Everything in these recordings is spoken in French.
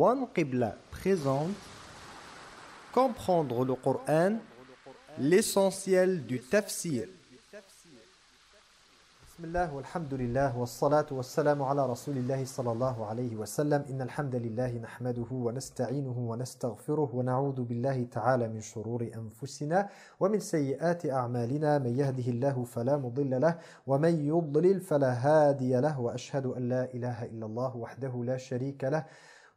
bonne qibla présente, comprendre le Coran, l'essentiel du tafsir. Bismillah, alhamdulillah, wa salatu wa salamu ala rasulillahi sallallahu alayhi wa sallam, inna alhamdulillahi nahmaduhu wa nasta'inuhu wa nasta'gfiruhu wa na'udhu billahi ta'ala min shururi anfusina wa min seyyi'ati a'malina man yahdihillahu falamudillalah wa man falahadiyalah wa ashhadu an la ilaha illallah wahdahu la sharikalah.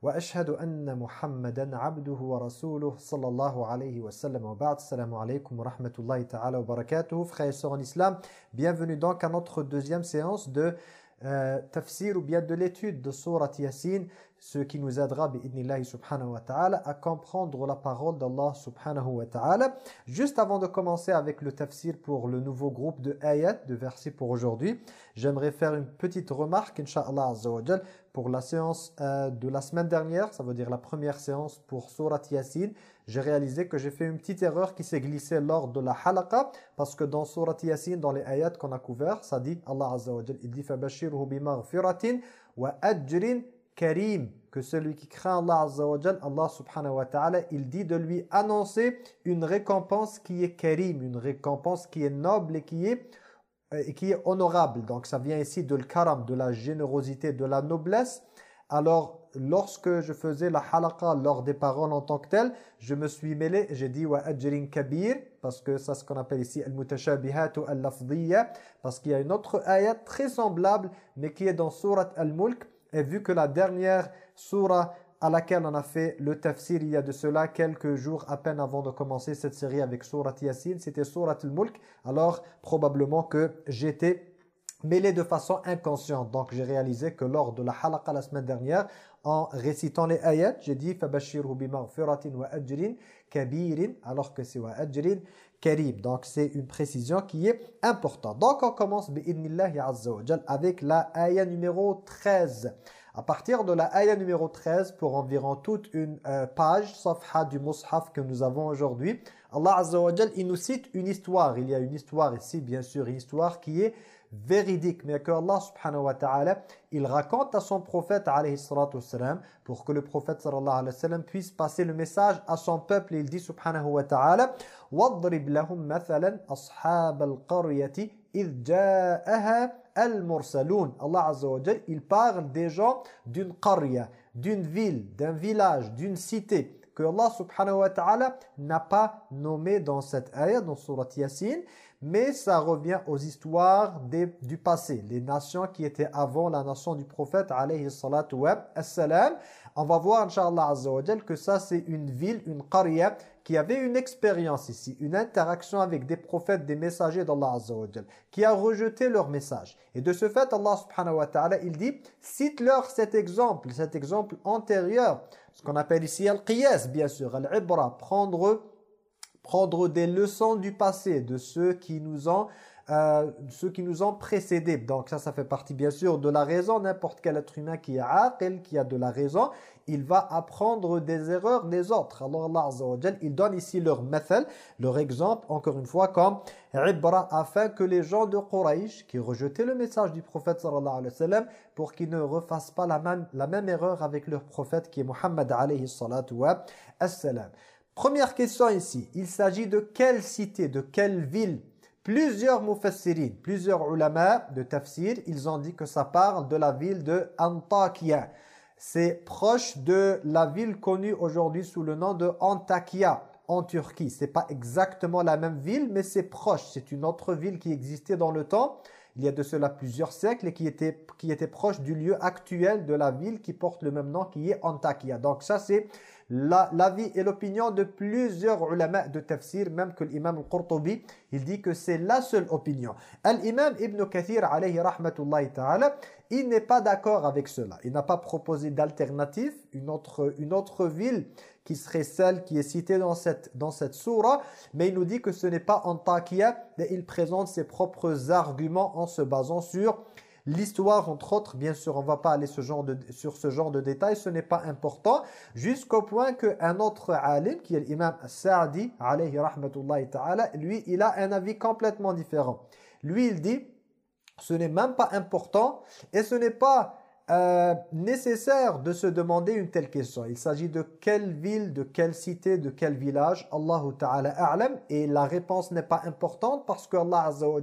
وأشهد أن محمدا عبده ورسوله صلى الله عليه وسلم. وبعد السلام عليكم ورحمة الله تعالى وبركاته. في سور الاسلام bienvenue donc à notre deuxième séance de euh, ou bien de l'étude de sourate yasin. ce qui nous aidera bi'idnillahi subhanahu wa ta'ala à comprendre la parole d'Allah subhanahu wa ta'ala. Juste avant de commencer avec le tafsir pour le nouveau groupe de ayat, de versets pour aujourd'hui, j'aimerais faire une petite remarque, insha'Allah azza pour la séance euh, de la semaine dernière, ça veut dire la première séance pour Surat Yasin, j'ai réalisé que j'ai fait une petite erreur qui s'est glissée lors de la halaqa parce que dans Surat Yasin, dans les ayats qu'on a couverts, ça dit Allah Azza wa Jal, il dit « wa karim » que celui qui craint Allah Allah subhanahu wa ta'ala, il dit de lui annoncer une récompense qui est karim, une récompense qui est noble et qui est et qui est honorable. Donc ça vient ici de karam, de la générosité, de la noblesse. Alors lorsque je faisais la halaqa lors des paroles en tant que telles, je me suis mêlé, j'ai dit wa ajrin kabir parce que c'est ce qu'on appelle ici al-mutashabihat al-lafdhiyya parce qu'il y a une autre ayat très semblable mais qui est dans surat al-mulk et vu que la dernière surah à laquelle on a fait le tafsir il y a de cela quelques jours à peine avant de commencer cette série avec Surat Yasin. C'était Surat al-Mulk. Alors, probablement que j'étais mêlé de façon inconsciente. Donc, j'ai réalisé que lors de la halaqa la semaine dernière, en récitant les ayats, j'ai dit « Fabashirhu bimaghfiratin wa ajrin kabirin » alors que c'est « wa ajrin karib ». Donc, c'est une précision qui est importante. Donc, on commence « bi'idnillahi azza wa avec la ayah numéro 13. À partir de la ayah numéro 13, pour environ toute une euh, page, safha du mushaf que nous avons aujourd'hui, Allah Azza wa il nous cite une histoire. Il y a une histoire ici, bien sûr, une histoire qui est véridique, mais que Allah subhanahu wa ta'ala, il raconte à son prophète alayhi salatu wassalam, pour que le prophète sallallahu alayhi wa sallam puisse passer le message à son peuple. Il dit subhanahu wa ta'ala, وَضْرِبْ لَهُمْ مَثَلًا أَصْحَابَ الْقَرْيَةِ إِذْ جَاءَهَا Al-Mursalun. Allah Azza wa Jal, il parle des gens d'une qarya, d'une ville, d'un village, d'une cité que Allah subhanahu wa ta'ala n'a pas nommé dans cette ayah, dans surat Yasin, mais ça revient aux histoires du passé, les nations qui étaient avant la nation du prophète alayhi salatu wa salam. On va voir, Inch'Allah Azza que ça c'est une ville, une qarya, qui avait une expérience ici, une interaction avec des prophètes, des messagers d'Allah Azza qui a rejeté leur message. Et de ce fait, Allah subhanahu wa ta'ala, il dit, cite-leur cet exemple, cet exemple antérieur, ce qu'on appelle ici al-qiyas, bien sûr, al-ibra, prendre, prendre des leçons du passé, de ceux qui nous ont euh, ceux qui nous ont précédés. Donc ça, ça fait partie bien sûr de la raison. N'importe quel être humain qui est aqil, qui a de la raison, il va apprendre des erreurs des autres. Alors Allah Azza wa il donne ici leur mathal, leur exemple, encore une fois, comme ibra, afin que les gens de Quraysh, qui rejetaient le message du prophète sallallahu alayhi wa sallam, pour qu'ils ne refassent pas la même, la même erreur avec leur prophète qui est Muhammad alayhi salatu wa salam. Première question ici, il s'agit de quelle cité, de quelle ville? Plusieurs mufassirin, plusieurs ulama de tafsir, ils ont dit que ça parle de la ville de Antakya. C'est proche de la ville connue aujourd'hui sous le nom de Antakya en Turquie. C'est pas exactement la même ville, mais c'est proche. C'est une autre ville qui existait dans le temps. Il y a de cela plusieurs siècles et qui était, qui était proche du lieu actuel de la ville qui porte le même nom qui est Antakya. Donc ça c'est l'avis et l'opinion de plusieurs ulama de tafsir, même que l'imam al-Qurtubi, il dit que c'est la seule opinion. L'imam Ibn Kathir, il n'est pas d'accord avec cela. Il n'a pas proposé d'alternative, une autre, ville qui serait celle qui est citée dans cette, dans cette surah, mais il nous dit que ce n'est pas Antakya, mais il présente ses propres arguments en se basant sur L'histoire, entre autres, bien sûr, on ne va pas aller sur ce genre de détails, ce n'est pas important, jusqu'au point qu'un autre alim, qui est l'imam Sa'di, alayhi rahmatullahi ta'ala, lui, il a un avis complètement différent. Lui, il dit, ce n'est même pas important, et ce n'est pas euh, nécessaire de se demander une telle question. Il s'agit de quelle ville, de quelle cité, de quel village Allahu Ta'ala a'lam et la réponse n'est pas importante parce que Allah Azza wa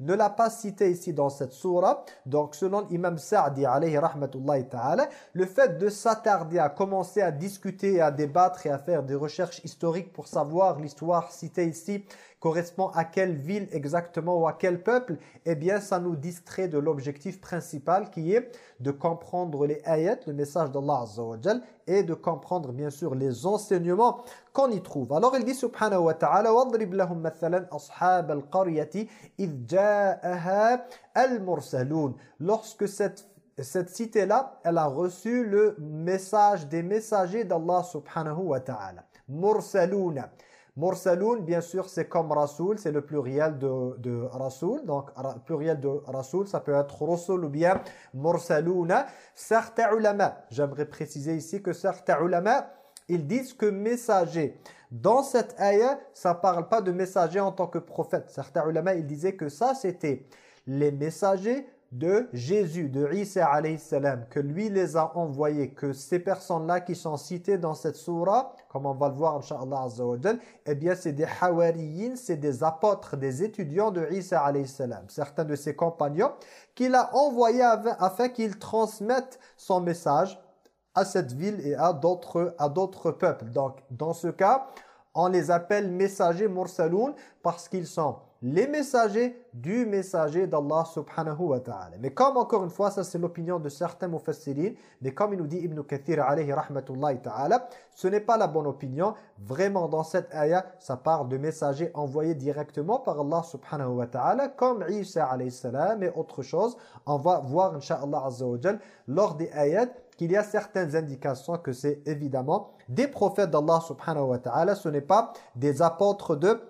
ne l'a pas cité ici dans cette surah. Donc selon Imam Sa'di alayhi rahmatullahi ta'ala, le fait de s'attarder à commencer à discuter, à débattre et à faire des recherches historiques pour savoir l'histoire citée ici correspond à quelle ville exactement ou à quel peuple, eh bien ça nous distrait de l'objectif principal qui est de comprendre les ayats, le message d'Allah Azza wa et de comprendre bien sûr les enseignements qu'on y trouve. Alors il dit subhanahu wa ta'ala وَضْرِبْ لَهُمْ مَثَلًا أَصْحَابَ الْقَرْيَةِ إِذْ جَاءَهَا الْمُرْسَلُونَ Lorsque cette cette cité-là, elle a reçu le message des messagers d'Allah subhanahu wa ta'ala. Mursaluna. Mursaloun, bien sûr, c'est comme Rasoul, c'est le pluriel de, Rasoul. Donc, pluriel de Rasoul, ça peut être Rasoul ou bien Mursalouna. Certains ulama, j'aimerais préciser ici que certains ulama, ils disent que messager. Dans cette ayah, ça ne parle pas de messager en tant que prophète. Certains ulama, ils disaient que ça, c'était les messagers de Jésus, de Isa alayhi salam, que lui les a envoyés, que ces personnes-là qui sont citées dans cette surah, comme on va le voir, Inch'Allah Azza eh bien c'est des hawariyin, c'est des apôtres, des étudiants de Isa alayhi salam, certains de ses compagnons, qu'il a envoyés afin qu'ils transmettent son message à cette ville et à d'autres peuples. Donc, dans ce cas, on les appelle messagers mursaloun parce qu'ils sont les messagers du messager d'Allah subhanahu wa ta'ala. Mais comme encore une fois, ça c'est l'opinion de certains mufassirin, mais comme il nous dit Ibn Kathir alayhi rahmatullahi ta'ala, ce n'est pas la bonne opinion. Vraiment dans cette ayah, ça parle de messagers envoyés directement par Allah subhanahu wa ta'ala, comme Isa alayhi salam et autre chose. On va voir inshallah azza wa lors des ayats qu'il y a certaines indications que c'est évidemment des prophètes d'Allah subhanahu wa ta'ala, ce n'est pas des apôtres de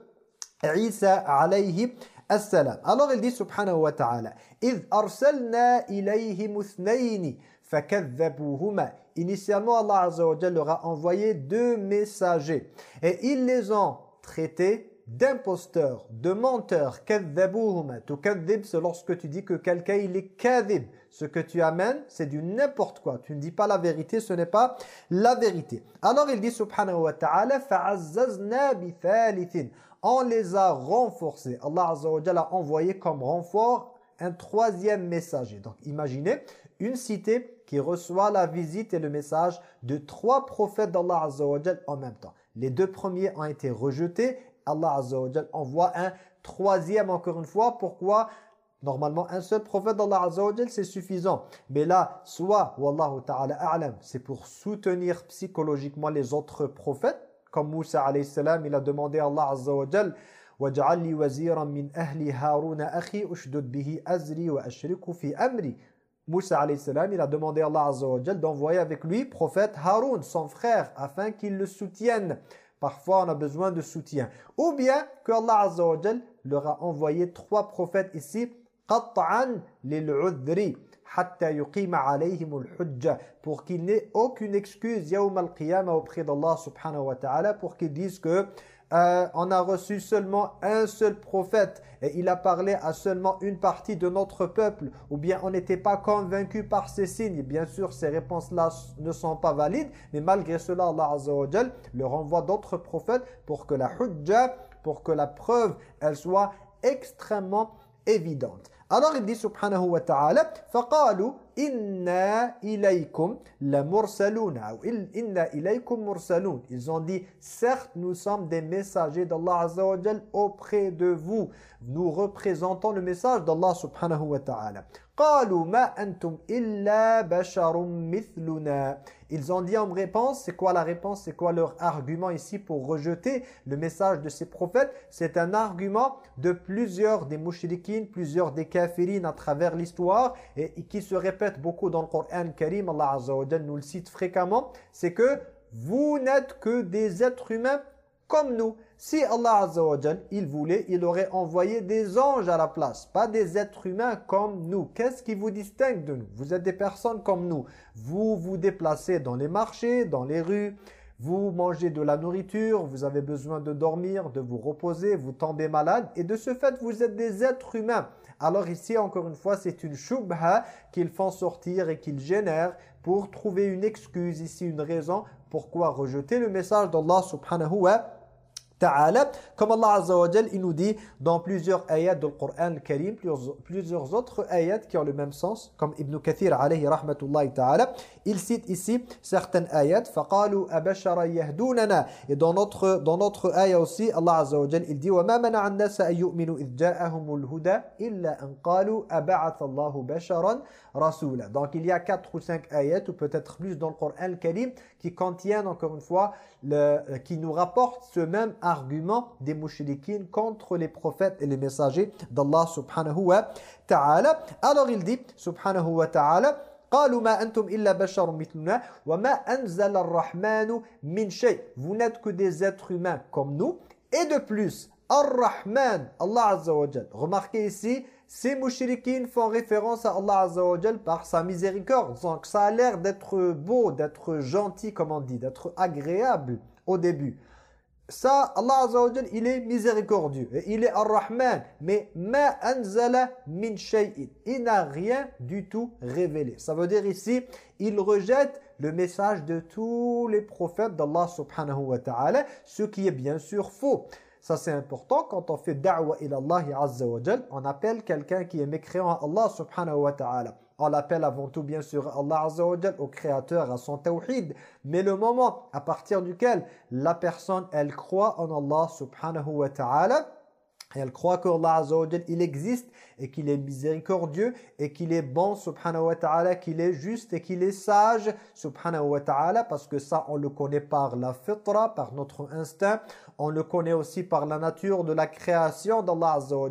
Isa alayhi assalam. Alors il dit subhanahu wa ta'ala Iz arsalna ilayhim uthnayni fakadhabuhuma. Initialement Allah azza wa jalla leur a envoyé deux messagers et ils les ont traités d'imposteurs, de menteurs, kadhabuhuma, tu kadhib, c'est lorsque tu dis que quelqu'un il est kadhib. Ce que tu amènes, c'est du n'importe quoi. Tu ne dis pas la vérité, ce n'est pas la vérité. Alors il dit subhanahu wa ta'ala, fa'azzazna bi thalithin on les a renforcés. Allah Azza wa a envoyé comme renfort un troisième messager. Donc imaginez une cité qui reçoit la visite et le message de trois prophètes d'Allah Azza wa en même temps. Les deux premiers ont été rejetés. Allah Azza wa envoie un troisième encore une fois. Pourquoi? Normalement, un seul prophète d'Allah Azza c'est suffisant. Mais là, soit, Wallahu ta'ala a'lam, c'est pour soutenir psychologiquement les autres prophètes comme Moussa alayhi salam, il a demandé à Allah azza wa jal وَاجْعَلْ لِي وَزِيرًا مِنْ أَهْلِ هَارُونَ أَخِي أُشْدُدْ بِهِ أَزْرِي وَأَشْرِكُ فِي أَمْرِي Moussa alayhi salam, il a demandé à Allah azza wa jal d'envoyer avec lui prophète Haroun, son frère, afin qu'il le soutienne. Parfois, on a besoin de soutien. Ou bien que Allah azza wa jal leur a envoyé trois prophètes ici, قَطْعًا لِلْعُذْرِ pour qu'il n'ait aucune excuse auprès d'Allah subhanahu wa ta'ala pour qu'ils disent que euh, on a reçu seulement un seul prophète et il a parlé à seulement une partie de notre peuple ou bien on n'était pas convaincu par ces signes. Bien sûr, ces réponses-là ne sont pas valides, mais malgré cela, Allah Azza leur envoie d'autres prophètes pour que la hujja, pour que la preuve, elle soit extrêmement évidente. Alors il dit subhanahu wa ta'ala فَقَالُوا إِنَّا إِلَيْكُمْ لَمُرْسَلُونَ إِنَّا إِلَيْكُمْ مُرْسَلُونَ Ils ont dit certes nous sommes des messagers d'Allah Azza wa auprès de vous. Nous représentons le message d'Allah subhanahu wa ta'ala. Ils ont dit en réponse, c'est quoi la réponse C'est quoi leur argument ici pour rejeter le message de ces prophètes? C'est un argument de plusieurs des mouchriquines, plusieurs des kafirines à travers l'histoire et, qui se répète beaucoup dans le Coran Karim, Allah Azza nous le cite fréquemment, c'est que vous n'êtes que des êtres humains comme nous. Si Allah Azza il voulait, il aurait envoyé des anges à la place, pas des êtres humains comme nous. Qu'est-ce qui vous distingue de nous? Vous êtes des personnes comme nous. Vous vous déplacez dans les marchés, dans les rues, vous mangez de la nourriture, vous avez besoin de dormir, de vous reposer, vous tombez malade et de ce fait, vous êtes des êtres humains. Alors ici, encore une fois, c'est une shubha qu'ils font sortir et qu'ils génèrent pour trouver une excuse ici, une raison pourquoi rejeter le message d'Allah subhanahu wa ta'ala. Comme Allah Azza wa il nous dit dans plusieurs ayats du Coran Karim, plusieurs, autres ayats qui ont le même sens, comme Ibn Kathir alayhi rahmatullahi ta'ala, il cite ici certaines ayats, فَقَالُوا أَبَشَرًا يَهْدُونَنَا Et dans notre, dans notre ayat aussi, Allah Azza wa il dit وَمَا مَنَعَ النَّاسَ أَن يُؤْمِنُوا إِذْ جَاءَهُمُ الْهُدَى إِلَّا أَن قَالُوا أَبَعَثَ اللَّهُ بَشَرًا رَسُولًا Donc il y a quatre ou cinq ayats, ou peut-être plus dans le Coran Karim, qui contiennent encore une fois, le, qui nous rapportent ce même argument des mouchriquines contre les prophètes et les messagers d'Allah subhanahu wa ta'ala. Alors il dit subhanahu wa ta'ala قالوا ما أنتم إلا بشر مثلنا وما أنزل الرحمن من شيء Vous n'êtes que des êtres humains comme nous. Et de plus, Ar-Rahman, Allah Azza wa. Remarquez ici, ces mouchriquines font référence à Allah Azza wa par sa miséricorde. Donc ça a l'air d'être beau, d'être gentil, comme on dit, d'être agréable au début. Ça, Allah Azza wa il est miséricordieux. Et il est Ar-Rahman. Mais ma anzala min shay'in. Il n'a rien du tout révélé. Ça veut dire ici, il rejette le message de tous les prophètes d'Allah subhanahu wa ta'ala. Ce qui est bien sûr faux. Ça c'est important quand on fait da'wa ila Allah azza wa on appelle quelqu'un qui est mécréant à Allah subhanahu wa ta'ala. On l'appelle avant tout bien sûr Allah Azza wa au créateur, à son tawhid. Mais le moment à partir duquel la personne, elle croit en Allah subhanahu wa ta'ala, elle croit qu'Allah il existe et qu'il est miséricordieux et qu'il est bon subhanahu wa ta'ala, qu'il est juste et qu'il est sage subhanahu wa ta'ala parce que ça on le connaît par la fitra, par notre instinct, on le connaît aussi par la nature de la création d'Allah Azza wa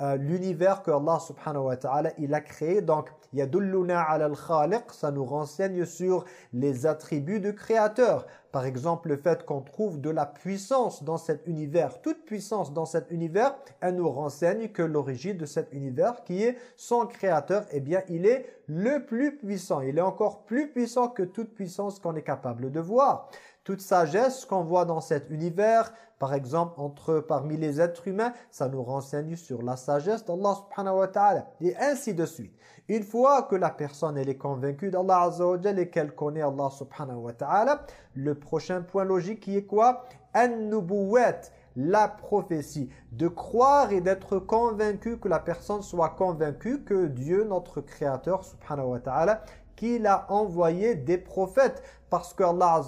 euh, l'univers que Allah subhanahu wa ta'ala il a créé. Donc yadulluna ala al-khaliq ça nous renseigne sur les attributs du créateur. Par exemple le fait qu'on trouve de la puissance dans cet univers toute puissance dans cet univers elle nous renseigne que l'origine de cet univers qui est son créateur eh bien il est le plus puissant. Il est encore plus puissant que toute puissance qu'on est capable de voir. Toute sagesse qu'on voit dans cet univers, par exemple, entre parmi les êtres humains, ça nous renseigne sur la sagesse d'Allah subhanahu wa ta'ala. Et ainsi de suite. Une fois que la personne elle est convaincue d'Allah azza wa et qu'elle connaît Allah subhanahu wa ta'ala, le prochain point logique qui est quoi? An-nubuwat, la prophétie. De croire et d'être convaincu que la personne soit convaincue que Dieu, notre Créateur subhanahu wa ta'ala, qu'il a envoyé des prophètes parce que Allah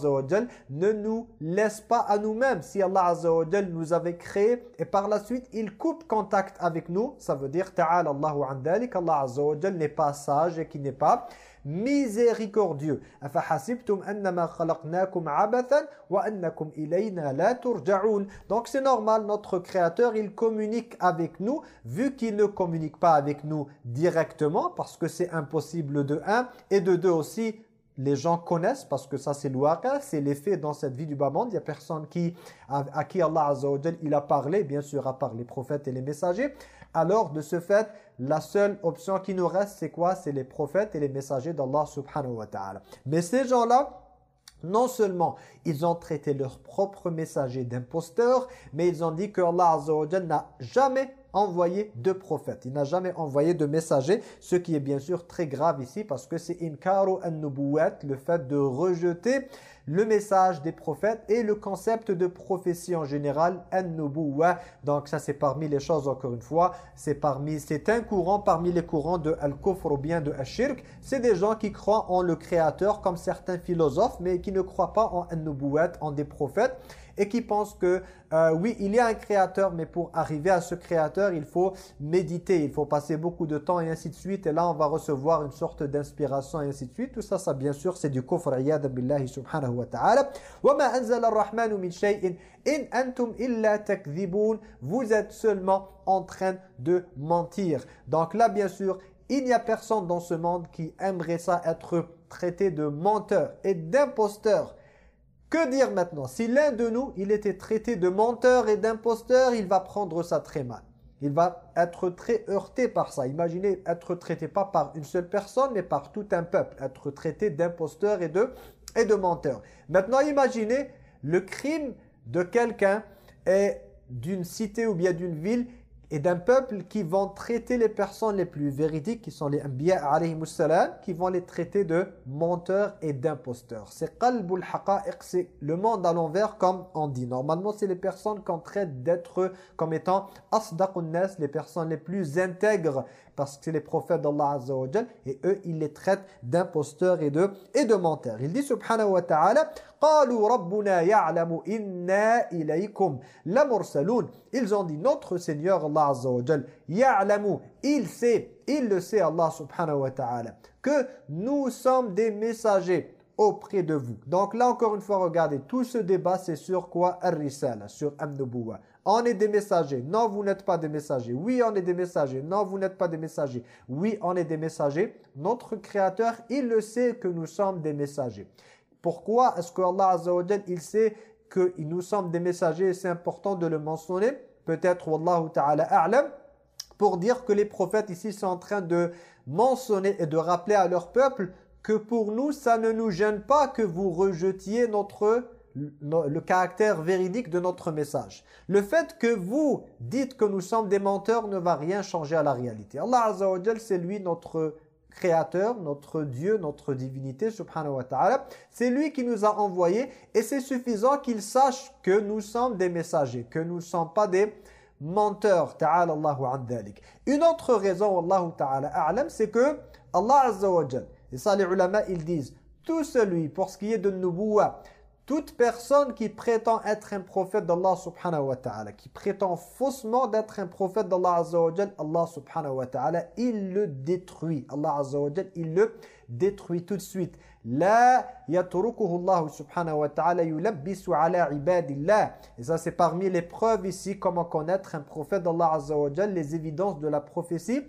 ne nous laisse pas à nous-mêmes. Si Allah Azza nous avait créé et par la suite il coupe contact avec nous, ça veut dire ta'ala Allahu an Allah Azza n'est pas sage et qui n'est pas miséricordieux. Donc c'est normal, notre Créateur, il communique avec nous, vu qu'il ne communique pas avec nous directement, parce que c'est impossible de un, et de deux aussi, les gens connaissent parce que ça c'est l'ouaka, c'est l'effet dans cette vie du bas monde. Il y a personne qui, à, qui Allah a parlé, bien sûr à part les prophètes et les messagers. Alors de ce fait, la seule option qui nous reste c'est quoi? C'est les prophètes et les messagers d'Allah subhanahu wa ta'ala. Mais ces gens-là, non seulement ils ont traité leurs propres messagers d'imposteurs, mais ils ont dit que Allah n'a jamais envoyé de prophètes. Il n'a jamais envoyé de messagers, ce qui est bien sûr très grave ici parce que c'est inkaru an-nubuwat, le fait de rejeter le message des prophètes et le concept de prophétie en général, an-nubuwa. Donc ça c'est parmi les choses encore une fois, c'est parmi c'est un courant parmi les courants de al-kufr ou bien de al-shirk, c'est des gens qui croient en le créateur comme certains philosophes mais qui ne croient pas en an-nubuwat, en des prophètes et qui pensent que euh, oui, il y a un créateur, mais pour arriver à ce créateur, il faut méditer, il faut passer beaucoup de temps et ainsi de suite. Et là, on va recevoir une sorte d'inspiration et ainsi de suite. Tout ça, ça bien sûr, c'est du kufr, billahi subhanahu wa ta'ala. وَمَا أَنزَلَ الرَّحْمَنُ مِنْ شَيْءٍ إِنْ أَنْتُمْ إِلَّا تَكْذِبُونَ Vous êtes seulement en train de mentir. Donc là, bien sûr, il n'y a personne dans ce monde qui aimerait ça être traité de menteur et d'imposteur. Que dire maintenant? Si l'un de nous, il était traité de menteur et d'imposteur, il va prendre ça très mal. Il va être très heurté par ça. Imaginez être traité pas par une seule personne, mais par tout un peuple. Être traité d'imposteur et de, et de menteur. Maintenant, imaginez le crime de quelqu'un et d'une cité ou bien d'une ville et d'un peuple qui vont traiter les personnes les plus véridiques, qui sont les Anbiya salam, qui vont les traiter de menteurs et d'imposteurs. C'est qalbul c'est le monde à l'envers comme on dit. Normalement, c'est les personnes qu'on traite d'être comme étant asdaqun nas, les personnes les plus intègres parce que c'est les prophètes d'Allah et eux ils les traitent d'imposteurs et de et de menteurs. Il dit subhanahu wa ta'ala. Ils ont dit notre Seigneur Allah il sait, il le sait Allah subhanahu wa ta'ala que nous sommes des messagers auprès de vous. Donc là encore une fois regardez tout ce débat c'est sur quoi? Ar-Risala, sur An-Nubuwah. On est des messagers. Non, vous n'êtes pas des messagers. Oui, on est des messagers. Non, vous n'êtes pas des messagers. Oui, on est des messagers. Notre Créateur, il le sait que nous sommes des messagers. Pourquoi est-ce que Allah Azza wa il sait que nous sommes des messagers et c'est important de le mentionner? Peut-être, Wallahu ta'ala a'lam, pour dire que les prophètes ici sont en train de mentionner et de rappeler à leur peuple que pour nous, ça ne nous gêne pas que vous rejetiez notre le caractère véridique de notre message. Le fait que vous dites que nous sommes des menteurs ne va rien changer à la réalité. Allah Azza wa c'est lui notre créateur, notre Dieu, notre divinité, subhanahu wa ta'ala. C'est lui qui nous a envoyés et c'est suffisant qu'il sache que nous sommes des messagers, que nous ne sommes pas des menteurs. Ta'ala Allahu an Une autre raison, Allah ta'ala a'lam, c'est que Allah Azza wa et ça les ulama ils disent, tout celui, pour ce qui est de Nubuwa, toute personne qui prétend être un prophète d'Allah subhanahu wa ta'ala, qui prétend faussement d'être un prophète d'Allah azza wa Allah subhanahu wa ta'ala, il le détruit. Allah azza wa il le détruit tout de suite. La yatrukuhu Allah subhanahu wa ta'ala yulabbisu ala ibadillah. Et ça c'est parmi les preuves ici comment connaître un prophète d'Allah azza wa les évidences de la prophétie.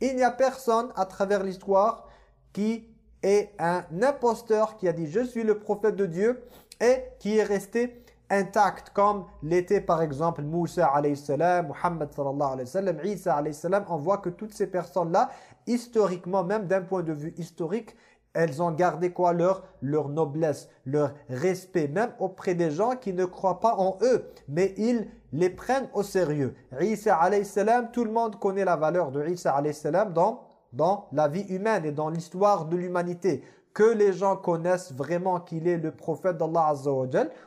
Il n'y a personne à travers l'histoire qui est un imposteur qui a dit je suis le prophète de Dieu et qui est resté intact comme l'était par exemple Moussa alayhi salam, Muhammad alayhi wa sallam, Isa alayhi salam. On voit que toutes ces personnes-là, historiquement, même d'un point de vue historique, elles ont gardé quoi? Leur, leur noblesse, leur respect, même auprès des gens qui ne croient pas en eux, mais ils les prennent au sérieux. Isa alayhi salam, tout le monde connaît la valeur de Isa alayhi salam dans, dans la vie humaine et dans l'histoire de l'humanité que les gens connaissent vraiment qu'il est le prophète d'Allah Azza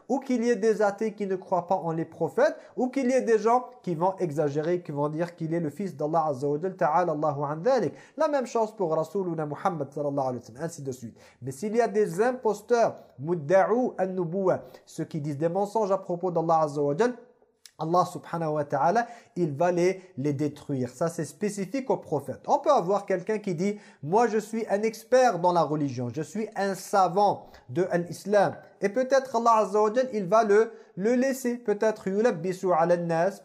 ou qu'il y ait des athées qui ne croient pas en les prophètes, ou qu'il y ait des gens qui vont exagérer, qui vont dire qu'il est le fils d'Allah Azza wa ta'ala Allahu an La même chose pour Rasuluna Muhammad sallallahu alayhi wa sallam, ainsi de suite. Mais s'il y a des imposteurs, mudda'u an-nubuwa, ceux qui disent des mensonges à propos d'Allah Azza wa Allah subhanahu wa ta'ala, il va les, les détruire. Ça, c'est spécifique aux prophètes. On peut avoir quelqu'un qui dit, moi je suis un expert dans la religion, je suis un savant de l'islam. Et peut-être Allah Azza wa il va le, le laisser. Peut-être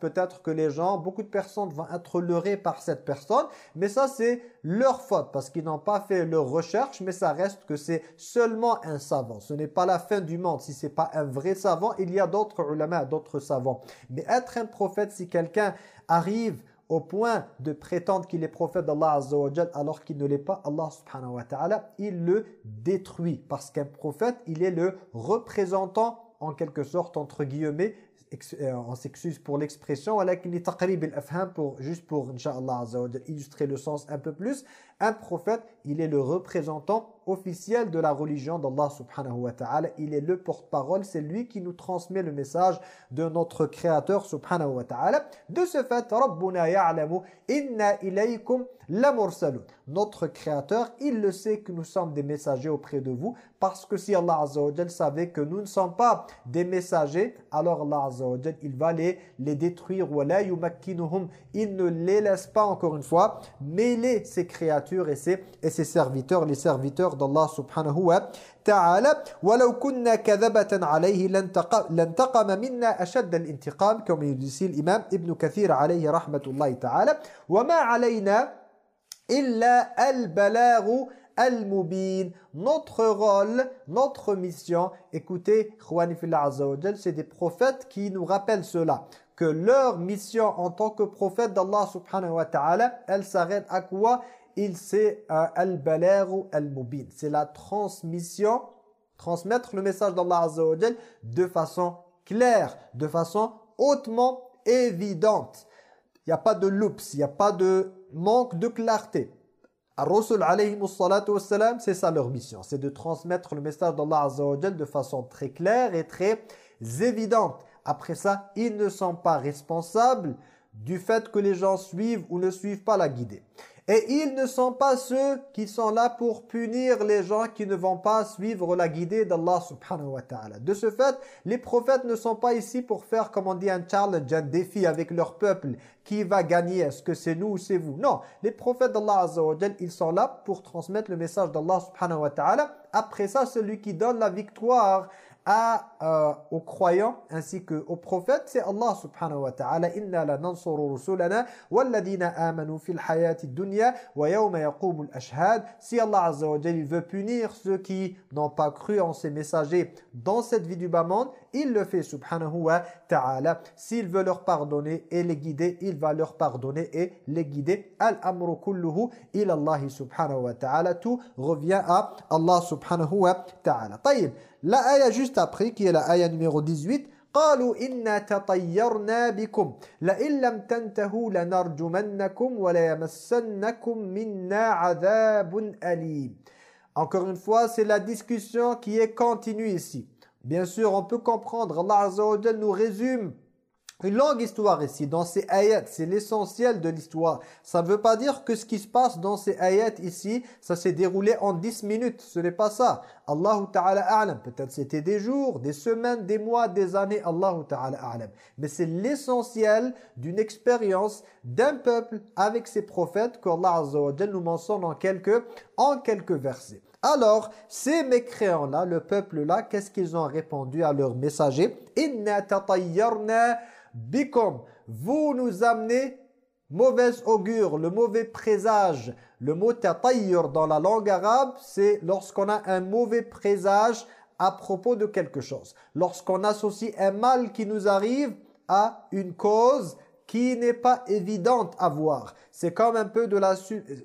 peut-être que les gens, beaucoup de personnes vont être leurrées par cette personne. Mais ça, c'est leur faute parce qu'ils n'ont pas fait leur recherche. Mais ça reste que c'est seulement un savant. Ce n'est pas la fin du monde. Si c'est pas un vrai savant, il y a d'autres ulama, d'autres savants. Mais être un prophète, si quelqu'un arrive au point de prétendre qu'il est prophète d'Allah Azza alors qu'il ne l'est pas, Allah subhanahu wa ta'ala, il le détruit. Parce qu'un prophète, il est le représentant en quelque sorte entre guillemets euh, on s'excuse pour l'expression juste pour illustrer le sens un peu plus un prophète il est le représentant officiel de la religion d'Allah subhanahu wa ta'ala. Il est le porte-parole c'est lui qui nous transmet le message de notre créateur subhanahu wa ta'ala. De ce fait rabbuna ya'lamu inna ilaykum notre créateur il le sait que nous sommes des messagers auprès de vous parce que si Allah azza wa savait que nous ne sommes pas des messagers alors Allah il va les, les détruire. Il ne les laisse pas, encore une fois, mêler ses créatures et ses, et ses serviteurs, les serviteurs d'Allah subhanahu wa ta'ala. وَلَوْ كُنَّا كَذَبَةً عَلَيْهِ لَانْتَقَمَ مِنَّا أَشَدَّ الْإِنْتِقَامِ Comme il dit ici l'imam Ibn Kathir alayhi rahmatullahi ta'ala. وَمَا عَلَيْنَا إِلَّا الْبَلَاغُ al-mubin. Notre rôle, notre mission, écoutez, c'est des prophètes qui nous rappellent cela. Que leur mission en tant que prophète d'Allah subhanahu wa ta'ala, elle s'arrête à quoi Il c'est al-balaru al-mubin. C'est la transmission, transmettre le message d'Allah de façon claire, de façon hautement évidente. il n'y a pas de loops, il n'y a pas de manque de clarté. Ar-Rasul c'est ça leur mission, c'est de transmettre le message d'Allah Azza de façon très claire et très évidente. Après ça, ils ne sont pas responsables du fait que les gens suivent ou ne suivent pas la guidée. Et ils ne sont pas ceux qui sont là pour punir les gens qui ne vont pas suivre la guidée d'Allah subhanahu wa ta'ala. De ce fait, les prophètes ne sont pas ici pour faire, comme on dit, un challenge, un défi avec leur peuple. Qui va gagner? Est-ce que c'est nous ou c'est vous? Non, les prophètes d'Allah azza ils sont là pour transmettre le message d'Allah subhanahu wa ta'ala. Après ça, celui qui donne la victoire à, euh, aux croyants ainsi qu'aux prophètes, c'est Allah subhanahu wa ta'ala. Inna la nansuru rusulana walladina amanu fil hayati dunya wa yawma yaqumul ashhad. Si Allah azza wa veut punir ceux qui n'ont pas cru en ses messagers dans cette vie du bas monde, il le fait subhanahu wa ta'ala. S'il veut leur pardonner et les guider, il va leur pardonner et les guider. Al-amru kulluhu ila Allah subhanahu wa ta'ala. Tout revient à Allah subhanahu wa ta'ala. طيب La ayah juste après, qui est la ayah numéro 18, قالوا إنا تطيرنا بكم لئن لم تنتهوا لنرجمنكم وليمسنكم منا عذاب أليم Encore une fois, c'est la discussion qui est continue ici. Bien sûr, on peut comprendre, Allah Azza nous résume une longue histoire ici, dans ces ayats, c'est l'essentiel de l'histoire. Ça ne veut pas dire que ce qui se passe dans ces ayats ici, ça s'est déroulé en 10 minutes. Ce n'est pas ça. Allahu Ta'ala a'lam. Peut-être c'était des jours, des semaines, des mois, des années. Allahu Ta'ala a'lam. Mais c'est l'essentiel d'une expérience d'un peuple avec ses prophètes qu'Allah Azza wa nous mentionne en quelques versets. Alors, ces mécréants-là, le peuple-là, qu'est-ce qu'ils ont répondu à Inna tatayyarna bikum. Vous nous amenez mauvaise augure, le mauvais présage. Le mot tatayyur dans la langue arabe, c'est lorsqu'on a un mauvais présage à propos de quelque chose. Lorsqu'on associe un mal qui nous arrive à une cause qui n'est pas évidente à voir. C'est comme un peu de la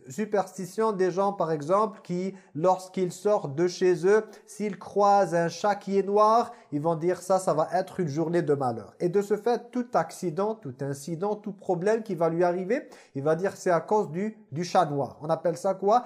superstition des gens, par exemple, qui, lorsqu'ils sortent de chez eux, s'ils croisent un chat qui est noir, ils vont dire ça, ça va être une journée de malheur. Et de ce fait, tout accident, tout incident, tout problème qui va lui arriver, il va dire c'est à cause du, du chat noir. On appelle ça quoi?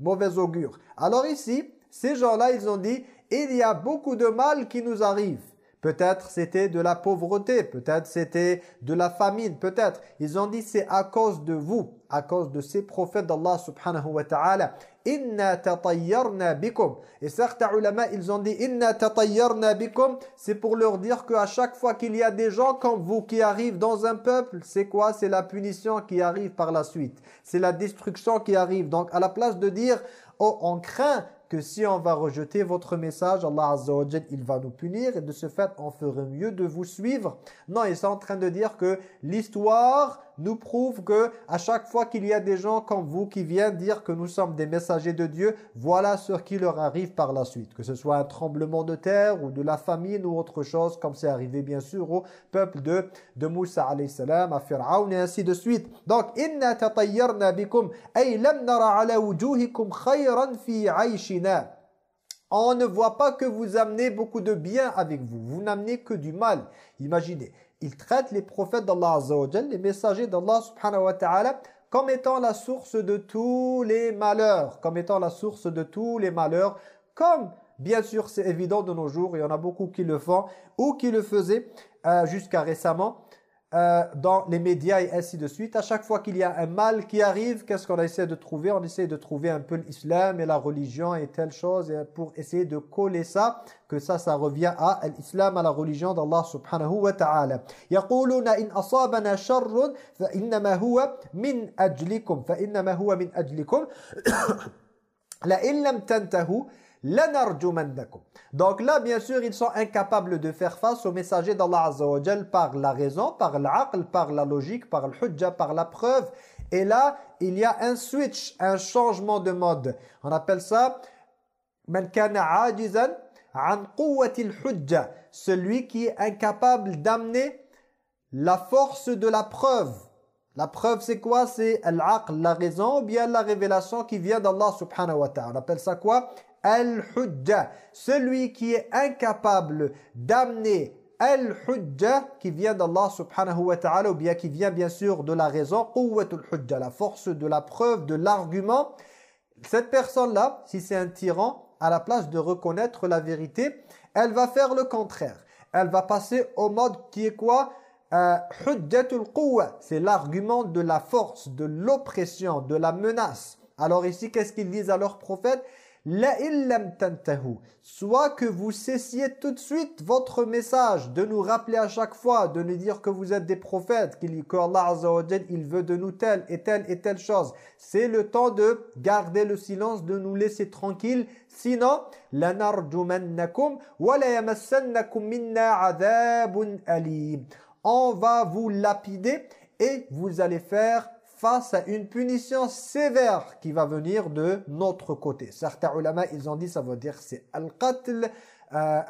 Mauvais augure. Alors ici, ces gens-là, ils ont dit, il y a beaucoup de mal qui nous arrive. Peut-être c'était de la pauvreté, peut-être c'était de la famine, peut-être. Ils ont dit c'est à cause de vous, à cause de ces prophètes d'Allah subhanahu wa ta'ala. Inna tatayyarna bikum. Et certains ulama, ils ont dit Inna tatayyarna bikum. C'est pour leur dire qu'à chaque fois qu'il y a des gens comme vous qui arrivent dans un peuple, c'est quoi? C'est la punition qui arrive par la suite. C'est la destruction qui arrive. Donc à la place de dire oh, on craint que si on va rejeter votre message, Allah Azza wa il va nous punir et de ce fait, on ferait mieux de vous suivre. Non, ils sont en train de dire que l'histoire nous prouve que à chaque fois qu'il y a des gens comme vous qui viennent dire que nous sommes des messagers de Dieu, voilà ce qui leur arrive par la suite. Que ce soit un tremblement de terre ou de la famine ou autre chose, comme c'est arrivé bien sûr au peuple de, de Moussa alayhi à Fir'aun et ainsi de suite. Donc, « Inna tatayyarna bikum ay lam nara ala wujuhikum khayran fi aishina » On ne voit pas que vous amenez beaucoup de bien avec vous. Vous n'amenez que du mal. Imaginez il traite les prophètes d'Allah les messagers d'Allah subhanahu wa ta'ala comme étant la source de tous les malheurs, comme étant la source de tous les malheurs, comme bien sûr c'est évident de nos jours, il y en a beaucoup qui le font ou qui le faisaient euh, jusqu'à récemment, euh, dans les médias et ainsi de suite. À chaque fois qu'il y a un mal qui arrive, qu'est-ce qu'on essaie de trouver On essaie de trouver un peu l'islam et la religion et telle chose pour essayer de coller ça, que ça, ça revient à l'islam, à la religion d'Allah subhanahu wa ta'ala. يقولون إن أصابنا شر فإنما هو من أجلكم فإنما هو من أجلكم لئن لم تنتهوا donc là, bien sûr, ils sont incapables de faire face aux messagers d'Allah Azza par la raison, par l'aql, par la logique, par le hujja, par la preuve. Et là, il y a un switch, un changement de mode. On appelle ça celui qui est incapable d'amener la force de la preuve. La preuve, c'est quoi? C'est l'aql, la raison, ou bien la révélation qui vient d'Allah subhanahu wa ta'ala. On appelle ça quoi? Al-hujja, celui qui est incapable d'amener al-hujja qui vient d'Allah subhanahu wa ta'ala ou bien qui vient bien sûr de la raison, hujja, la force de la preuve, de l'argument. Cette personne-là, si c'est un tyran, à la place de reconnaître la vérité, elle va faire le contraire. Elle va passer au mode qui est quoi? Euh, Hujjatul quwwa, c'est l'argument de la force, de l'oppression, de la menace. Alors ici, qu'est-ce qu'ils disent à leur prophète? La illam tantahu. Soit que vous cessiez tout de suite votre message, de nous rappeler à chaque fois, de nous dire que vous êtes des prophètes, que Azza wa il veut de nous telle et telle et telle chose. C'est le temps de garder le silence, de nous laisser tranquilles. Sinon, lanarjumannakum wa la yamassannakum minna adhabun alim. On va vous lapider et vous allez faire face à une punition sévère qui va venir de notre côté. Certains ulama, ils ont dit, ça veut dire c'est al-qatl, euh,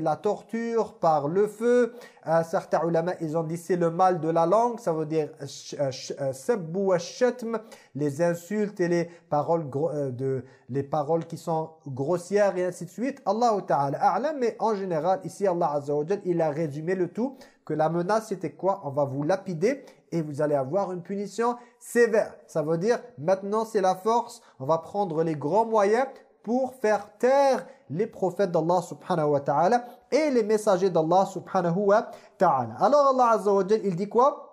la torture par le feu. Euh, certains ulama, ils ont dit c'est le mal de la langue, ça veut dire euh, sabbu shatm les insultes et les paroles de les paroles qui sont grossières et ainsi de suite. Allah Ta'ala a'lam, mais en général, ici Allah Azza il a résumé le tout que la menace c'était quoi? On va vous lapider et vous allez avoir une punition sévère. Ça veut dire, maintenant c'est la force, on va prendre les grands moyens pour faire taire les prophètes d'Allah subhanahu wa ta'ala et les messagers d'Allah subhanahu wa ta'ala. Alors Allah azza wa il dit quoi?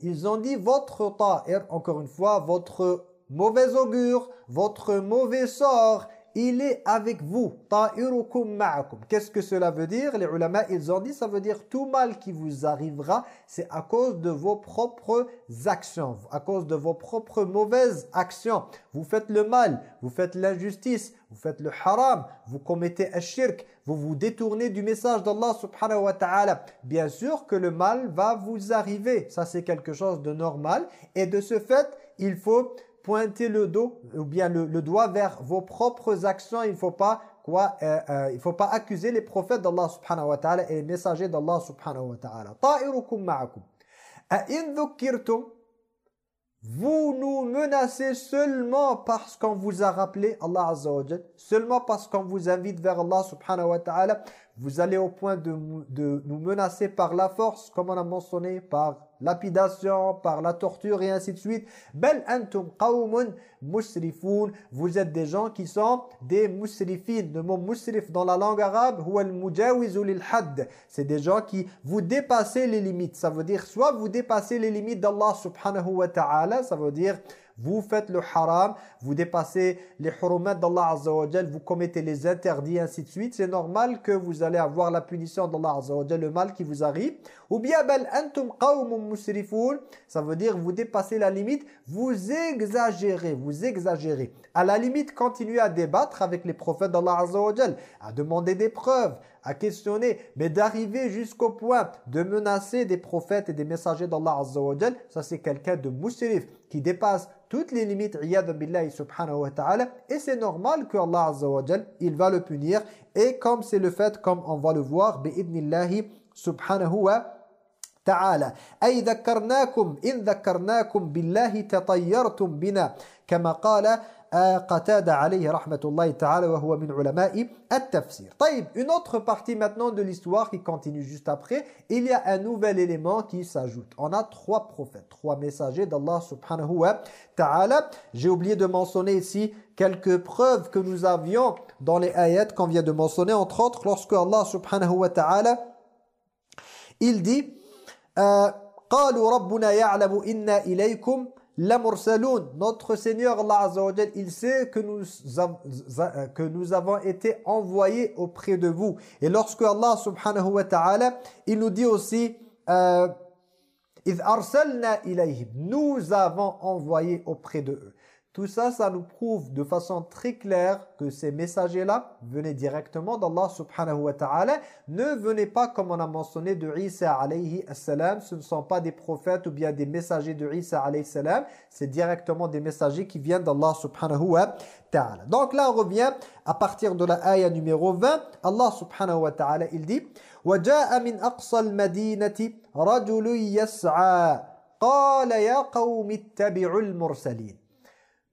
Ils ont dit votre ta'ir, encore une fois, votre mauvais augure, votre mauvais sort il est avec vous. Ta'irukum ma'akum. Qu'est-ce que cela veut dire? Les ulama, ils ont dit, ça veut dire tout mal qui vous arrivera, c'est à cause de vos propres actions, à cause de vos propres mauvaises actions. Vous faites le mal, vous faites l'injustice, vous faites le haram, vous commettez un shirk, vous vous détournez du message d'Allah subhanahu wa ta'ala. Bien sûr que le mal va vous arriver. Ça, c'est quelque chose de normal. Et de ce fait, il faut pointer le dos ou bien le, doigt vers vos propres actions. Il ne faut pas euh, euh, faut pas accuser les prophètes d'Allah subhanahu wa ta'ala et les messagers d'Allah subhanahu wa ta'ala. Ta'irukum ma'akum. in vous nous menacez seulement parce qu'on vous a rappelé Allah Azza wa seulement parce qu'on vous invite vers Allah subhanahu wa ta'ala, vous allez au point de, de nous menacer par la force, comme on a mentionné, par lapidation, par la torture et ainsi de suite. Bel antum qawmun musrifun. Vous êtes des gens qui sont des musrifin. Le mot musrif dans la langue arabe, huwa al lil hadd. C'est des gens qui vous dépassez les limites. Ça veut dire soit vous dépassez les limites d'Allah subhanahu wa ta'ala, ça veut dire vous faites le haram, vous dépassez les hurumat d'Allah Azza vous commettez les interdits, ainsi de suite. C'est normal que vous allez avoir la punition d'Allah Azza le mal qui vous arrive. Ou bien, bel antum musrifun, ça veut dire vous dépassez la limite, vous exagérez, vous exagérez. À la limite, continuez à débattre avec les prophètes d'Allah Azza à demander des preuves, à questionner, mais d'arriver jusqu'au point de menacer des prophètes et des messagers d'Allah Azza ça c'est quelqu'un de musrif qui dépasse toutes les limites billahi subhanahu wa ta'ala. Et c'est normal que Allah azza il va le punir. Et comme c'est le fait comme on va le voir bi'idnillahi subhanahu wa ta'ala. Ay dhakarnakum in dhakarnakum billahi tatayyartum bina. Kama qala Qatada alayhi rahmatullahi ta'ala wa huwa min ulama'i at-tafsir. طيب, une autre partie maintenant de l'histoire qui continue juste après, il y a un nouvel élément qui s'ajoute. On a trois prophètes, trois messagers d'Allah subhanahu wa ta'ala. J'ai oublié de mentionner ici quelques preuves que nous avions dans les ayats qu'on vient de mentionner, entre autres lorsque Allah subhanahu wa ta'ala il dit قالوا ربنا يعلم إنا إليكم la notre Seigneur Allah Azza wa il sait que nous, que nous avons été envoyés auprès de vous. Et lorsque Allah subhanahu wa ta'ala, il nous dit aussi euh, Nous avons envoyé auprès de eux. Tout ça, ça nous prouve de façon très claire que ces messagers-là venaient directement d'Allah subhanahu wa ta'ala. Ne venaient pas, comme on a mentionné, de Isa alayhi salam. Ce ne sont pas des prophètes ou bien des messagers de Isa alayhi salam. C'est directement des messagers qui viennent d'Allah subhanahu wa ta'ala. Donc là, on revient à partir de la ayah numéro 20. Allah subhanahu wa ta'ala, il dit وَجَاءَ مِنْ أَقْصَى الْمَدِينَةِ رَجُلٌ يَسْعَى قَالَ يَا قَوْمِ اتَّبِعُوا الْمُرْسَلِينَ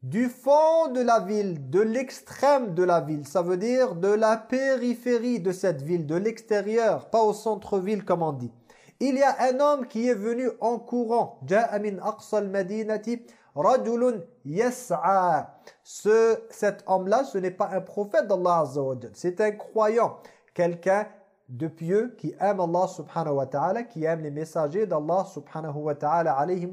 du fond de la ville, de l'extrême de la ville, ça veut dire de la périphérie de cette ville, de l'extérieur, pas au centre-ville comme on dit. Il y a un homme qui est venu en courant. Ce, cet homme-là, ce n'est pas un prophète d'Allah C'est un croyant. Quelqu'un de pieux qui aime Allah subhanahu wa ta'ala, qui aime les messagers d'Allah subhanahu wa ta'ala alayhi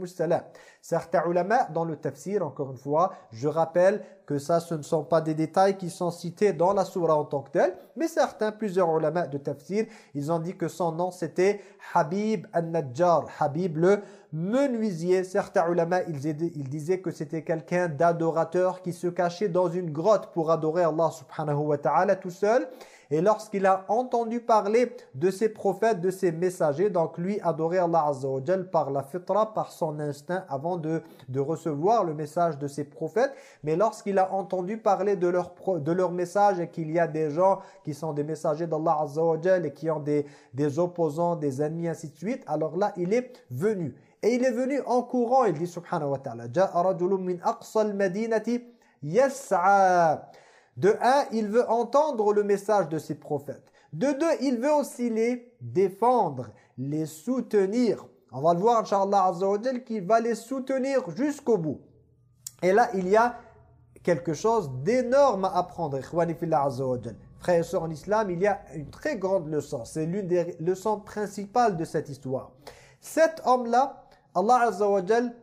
Certains ulama dans le tafsir, encore une fois, je rappelle que ça ce ne sont pas des détails qui sont cités dans la surah en tant que tel, mais certains, plusieurs ulama de tafsir, ils ont dit que son nom c'était Habib al-Najjar, Habib le menuisier. Certains ulama, ils, ils disaient que c'était quelqu'un d'adorateur qui se cachait dans une grotte pour adorer Allah subhanahu wa ta'ala tout seul. Et lorsqu'il a entendu parler de ses prophètes, de ses messagers, donc lui adorait Allah Azza wa par la fitra, par son instinct avant de, de recevoir le message de ses prophètes. Mais lorsqu'il a entendu parler de leur, de leur message et qu'il y a des gens qui sont des messagers d'Allah Azza wa et qui ont des, des opposants, des ennemis, ainsi de suite, alors là, il est venu. Et il est venu en courant, il dit subhanahu wa ta'ala, « Ja'a min aqsal madinati yas'a » De un, il veut entendre le message de ses prophètes. De deux, il veut aussi les défendre, les soutenir. On va le voir, Inch'Allah Azza qu'il va les soutenir jusqu'au bout. Et là, il y a quelque chose d'énorme à apprendre. Frères et sœurs en islam, il y a une très grande leçon. C'est l'une des leçons principales de cette histoire. Cet homme-là, Allah Azza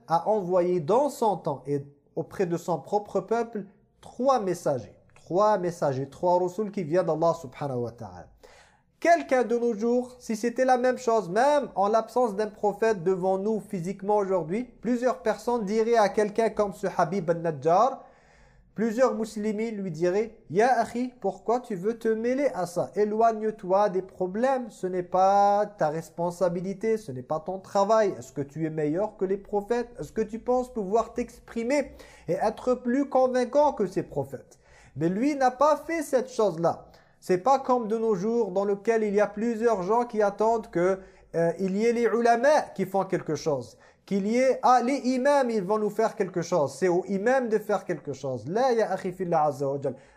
a envoyé dans son temps et auprès de son propre peuple trois messagers trois messagers, trois rasul qui viennent d'Allah subhanahu wa ta'ala. Quelqu'un de nos jours, si c'était la même chose, même en l'absence d'un prophète devant nous physiquement aujourd'hui, plusieurs personnes diraient à quelqu'un comme ce Habib al-Najjar, plusieurs musulmans lui diraient « Ya akhi, pourquoi tu veux te mêler à ça? Éloigne-toi des problèmes, ce n'est pas ta responsabilité, ce n'est pas ton travail. Est-ce que tu es meilleur que les prophètes? Est-ce que tu penses pouvoir t'exprimer et être plus convaincant que ces prophètes ?» Mais lui n'a pas fait cette chose-là. C'est pas comme de nos jours dans lequel il y a plusieurs gens qui attendent que euh, il y ait les ulama qui font quelque chose. Qu'il y ait, ah, les imams, ils vont nous faire quelque chose. C'est aux imams de faire quelque chose. Là, ya akhi fillah azza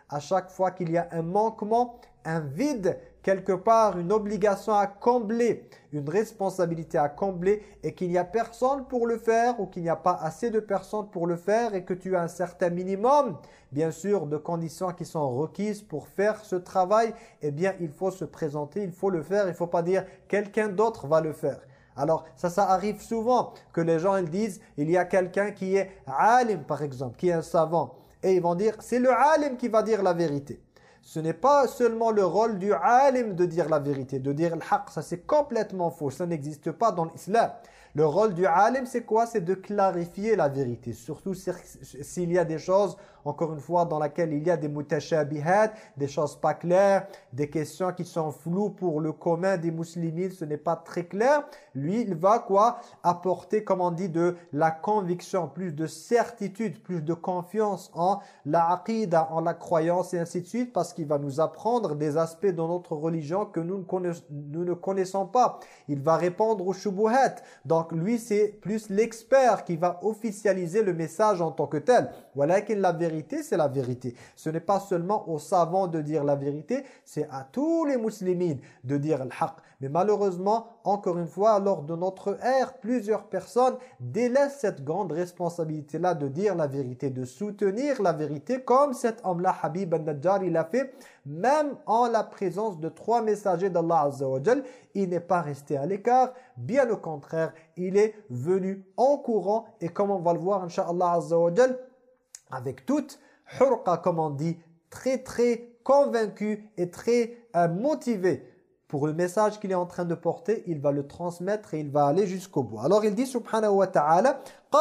À chaque fois qu'il y a un manquement, un vide, quelque part une obligation à combler, une responsabilité à combler et qu'il n'y a personne pour le faire ou qu'il n'y a pas assez de personnes pour le faire et que tu as un certain minimum, bien sûr, de conditions qui sont requises pour faire ce travail, eh bien, il faut se présenter, il faut le faire, il ne faut pas dire quelqu'un d'autre va le faire. Alors, ça, ça arrive souvent que les gens ils disent, il y a quelqu'un qui est alim, par exemple, qui est un savant. Et ils vont dire, c'est le alim qui va dire la vérité. Ce n'est pas seulement le rôle du alim de dire la vérité, de dire le haq. Ça, c'est complètement faux. Ça n'existe pas dans l'islam. Le rôle du alim, c'est quoi? C'est de clarifier la vérité. Surtout s'il y a des choses encore une fois, dans laquelle il y a des mutashabihat, des choses pas claires, des questions qui sont floues pour le commun des musulmans, ce n'est pas très clair. Lui, il va quoi? Apporter, comme on dit, de la conviction, plus de certitude, plus de confiance en la aqidah, en la croyance et ainsi de suite, parce qu'il va nous apprendre des aspects de notre religion que nous ne, connaissons, pas. Il va répondre aux shubuhat. Donc lui, c'est plus l'expert qui va officialiser le message en tant que tel. La vérité c'est la vérité. Ce n'est pas seulement aux savants de dire la vérité, c'est à tous les musulmans de dire le. Mais malheureusement, encore une fois, lors de notre ère, plusieurs personnes délaissent cette grande responsabilité-là de dire la vérité, de soutenir la vérité, comme cet homme-là, Habib al-Najjar, il a fait, même en la présence de trois messagers d'Allah Azza il n'est pas resté à l'écart, bien au contraire, il est venu en courant, et comme on va le voir, Inch'Allah Azza wa avec toute hurqa, comme on dit, très très convaincu et très euh, motivé pour le message qu'il est en train de porter, il va le transmettre et il va aller jusqu'au bout. Alors il dit subhanahu wa ta'ala Ô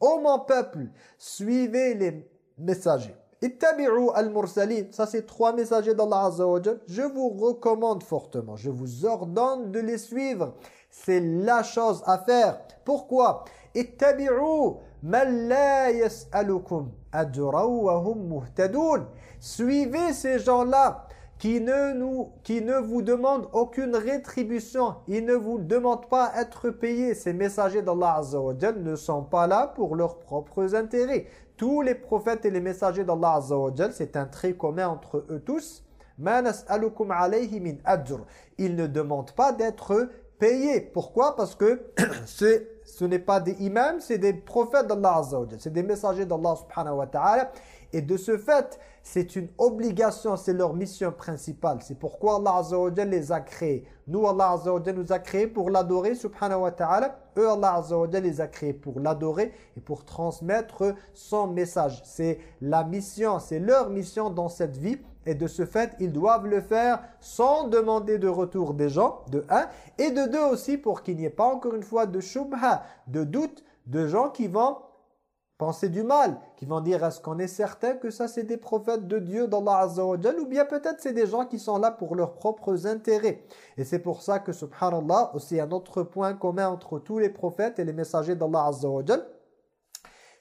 oh, mon peuple, suivez les messagers. Ittabi'u al-mursalin. Ça, c'est trois messagers d'Allah Azza wa Je vous recommande fortement. Je vous ordonne de les suivre. C'est la chose à faire. Pourquoi? Ittabi'u man la yas'alukum hum muhtadun. Suivez ces gens-là qui ne, nous, qui ne vous demande aucune rétribution. Ils ne vous demandent pas être payés. Ces messagers d'Allah Azza ne sont pas là pour leurs propres intérêts. Tous les prophètes et les messagers d'Allah Azza c'est un trait commun entre eux tous. Ils ne demandent pas d'être payés. Pourquoi? Parce que ce n'est pas des imams, c'est des prophètes d'Allah Azza C'est des messagers d'Allah subhanahu wa ta'ala. Et de ce fait, c'est une obligation, c'est leur mission principale. C'est pourquoi Allah Azza les a créés. Nous, Allah Azza nous a créés pour l'adorer, subhanahu wa ta'ala. Eux, Allah Azza wa les a créés pour l'adorer et pour transmettre son message. C'est la mission, c'est leur mission dans cette vie. Et de ce fait, ils doivent le faire sans demander de retour des gens, de un. Et de deux aussi, pour qu'il n'y ait pas encore une fois de shubha, de doute, de gens qui vont penser du mal, qui vont dire est-ce qu'on est certain que ça c'est des prophètes de Dieu d'Allah Azza wa ou bien peut-être c'est des gens qui sont là pour leurs propres intérêts. Et c'est pour ça que subhanallah, aussi un autre point commun entre tous les prophètes et les messagers d'Allah Azza wa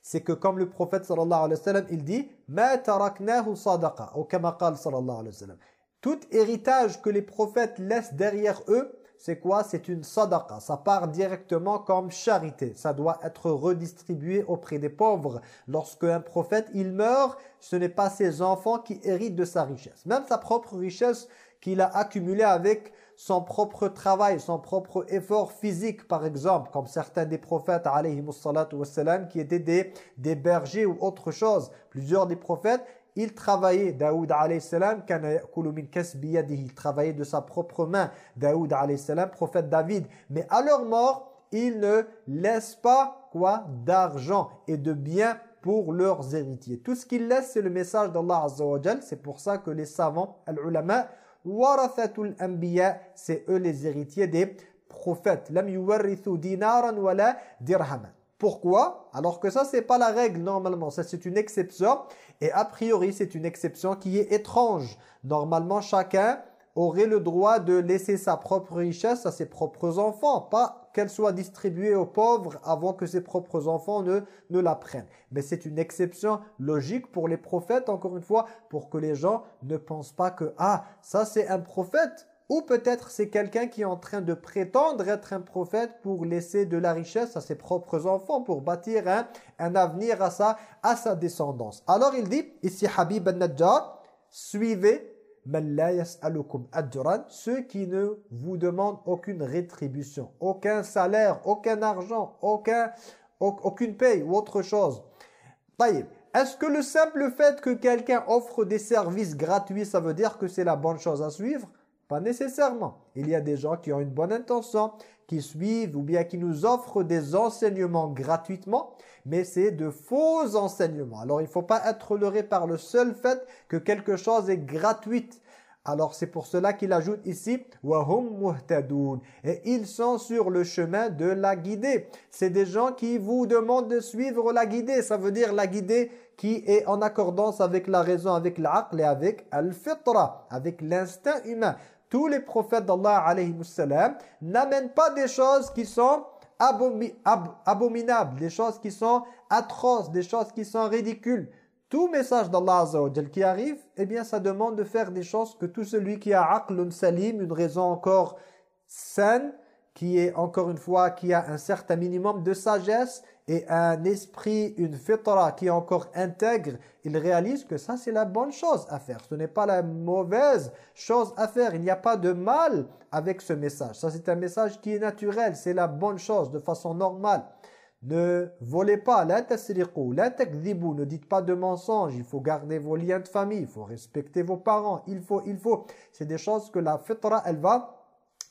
c'est que comme le prophète sallallahu alayhi wa sallam, il dit. Tout héritage que les prophètes laissent derrière eux, c'est quoi? C'est une sadaqa. Ça part directement comme charité. Ça doit être redistribué auprès des pauvres. Lorsque un prophète, il meurt, ce n'est pas ses enfants qui héritent de sa richesse. Même sa propre richesse qu'il a accumulée avec son propre travail, son propre effort physique par exemple, comme certains des prophètes qui étaient des, des bergers ou autre chose. Plusieurs des prophètes, il travaillait, Daoud salam, il travaillait de sa propre main, Daoud salam, prophète David. Mais à leur mort, ils ne laissent pas quoi D'argent et de biens pour leurs héritiers. Tout ce qu'ils laissent, c'est le message d'Allah Azza wa C'est pour ça que les savants, al-ulama, warathatul anbiya, c'est eux les héritiers des prophètes. Lam dinaran wala dirhaman. Pourquoi? Alors que ça, c'est pas la règle normalement. Ça, c'est une exception. Et a priori, c'est une exception qui est étrange. Normalement, chacun aurait le droit de laisser sa propre richesse à ses propres enfants. Pas qu'elle soit distribuée aux pauvres avant que ses propres enfants ne, ne la prennent. Mais c'est une exception logique pour les prophètes, encore une fois, pour que les gens ne pensent pas que « Ah, ça c'est un prophète » Ou peut-être c'est quelqu'un qui est en train de prétendre être un prophète pour laisser de la richesse à ses propres enfants, pour bâtir un, un avenir à sa, à sa descendance. Alors il dit, ici Habib al-Najjar, suivez ceux qui ne vous demandent aucune rétribution, aucun salaire, aucun argent, aucun, aucune paye ou autre chose. Est-ce que le simple fait que quelqu'un offre des services gratuits, ça veut dire que c'est la bonne chose à suivre? Pas nécessairement. Il y a des gens qui ont une bonne intention, qui suivent ou bien qui nous offrent des enseignements gratuitement, mais c'est de faux enseignements. Alors il ne faut pas être leurré par le seul fait que quelque chose est gratuit. Alors c'est pour cela qu'il ajoute ici Et ils sont sur le chemin de la guidée. C'est des gens qui vous demandent de suivre la guidée. Ça veut dire la guidée qui est en accordance avec la raison, avec l'aql et avec al-fitra, avec l'instinct humain tous les prophètes d'Allah n'amènent pas des choses qui sont abominables, des choses qui sont atroces, des choses qui sont ridicules. Tout message d'Allah qui arrive, eh bien ça demande de faire des choses que tout celui qui a aqlun salim, une raison encore saine, qui est encore une fois, qui a un certain minimum de sagesse et un esprit, une fitra qui est encore intègre, il réalise que ça c'est la bonne chose à faire. Ce n'est pas la mauvaise chose à faire. Il n'y a pas de mal avec ce message. Ça c'est un message qui est naturel, c'est la bonne chose de façon normale. Ne volez pas, la ne dites pas de mensonges, il faut garder vos liens de famille, il faut respecter vos parents, il faut, il faut. C'est des choses que la fitra, elle va,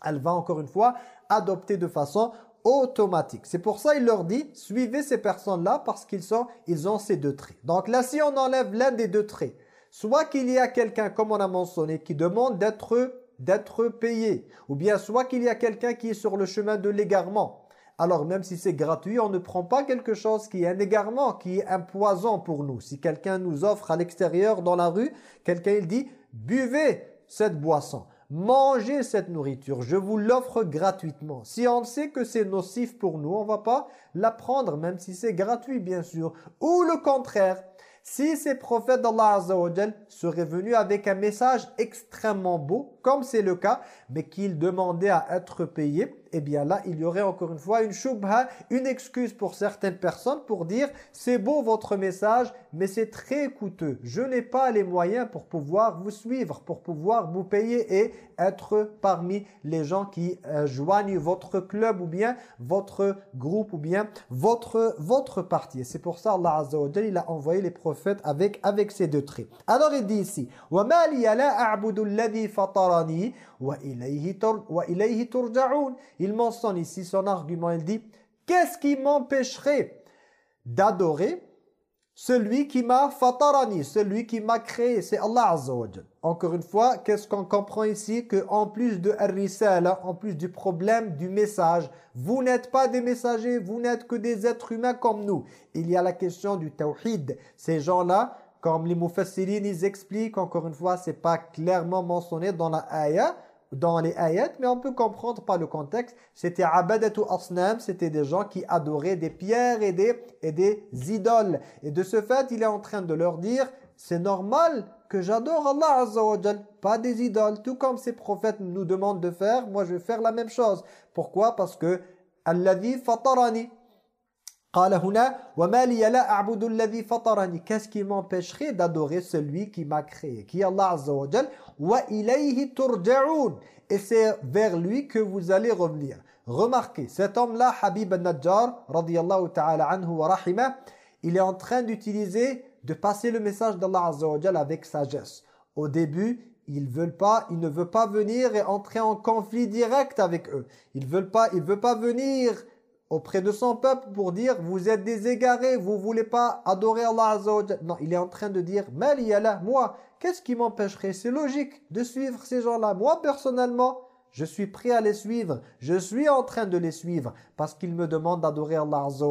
elle va encore une fois adopter de façon automatique. C'est pour ça il leur dit, suivez ces personnes-là parce qu'ils sont, ils ont ces deux traits. Donc là, si on enlève l'un des deux traits, soit qu'il y a quelqu'un, comme on a mentionné, qui demande d'être d'être payé, ou bien soit qu'il y a quelqu'un qui est sur le chemin de l'égarement. Alors même si c'est gratuit, on ne prend pas quelque chose qui est un égarement, qui est un poison pour nous. Si quelqu'un nous offre à l'extérieur, dans la rue, quelqu'un il dit, buvez cette boisson. Mangez cette nourriture, je vous l'offre gratuitement. Si on sait que c'est nocif pour nous, on va pas la prendre, même si c'est gratuit bien sûr. Ou le contraire, Si ces prophètes d'Allah seraient venus avec un message extrêmement beau, comme c'est le cas, mais qu'ils demandaient à être payés, eh bien là, il y aurait encore une fois une shubha, une excuse pour certaines personnes pour dire « c'est beau votre message, mais c'est très coûteux. Je n'ai pas les moyens pour pouvoir vous suivre, pour pouvoir vous payer et être parmi les gens qui euh, joignent votre club ou bien votre groupe ou bien votre, votre parti. Et c'est pour ça Allah Azza wa il a envoyé les prophètes avec, avec ces deux traits. Alors il dit ici « وَمَا لِيَ لَا أَعْبُدُ الَّذِي فَطَرَنِي وَإِلَيْهِ تُرْجَعُونَ » Il mentionne ici son argument, il dit « Qu'est-ce qui m'empêcherait d'adorer celui qui m'a fatarani, celui qui m'a créé, c'est Allah Azza wa Encore une fois, qu'est-ce qu'on comprend ici Que en plus de ar en plus du problème du message, vous n'êtes pas des messagers, vous n'êtes que des êtres humains comme nous. Il y a la question du tawhid. Ces gens-là, comme les mufassirin, ils expliquent, encore une fois, c'est pas clairement mentionné dans la ayah, dans les ayats, mais on peut comprendre par le contexte. C'était abadatu asnam, c'était des gens qui adoraient des pierres et des, et des idoles. Et de ce fait, il est en train de leur dire, c'est normal que j'adore Allah Azza wa pas des idoles. Tout comme ces prophètes nous demandent de faire, moi je vais faire la même chose. Pourquoi? Parce que Alladhi fatarani. Qu'est-ce qui m'empêcherait d'adorer celui qui m'a créé Qui est Allah Azza wa Et c'est vers lui que vous allez revenir. Remarquez, cet homme-là, Habib al-Najjar, ta'ala anhu wa il est en train d'utiliser, de passer le message d'Allah Azza wa avec sagesse. Au début, il veulent pas, ne veut pas venir et entrer en conflit direct avec eux. Il veut pas, pas venir auprès de son peuple pour dire vous êtes des égarés, vous voulez pas adorer Allah Azza Non, il est en train de dire là, moi, qu'est-ce qui m'empêcherait? C'est logique de suivre ces gens-là. Moi personnellement, je suis prêt à les suivre. Je suis en train de les suivre parce qu'ils me demandent d'adorer Allah Azza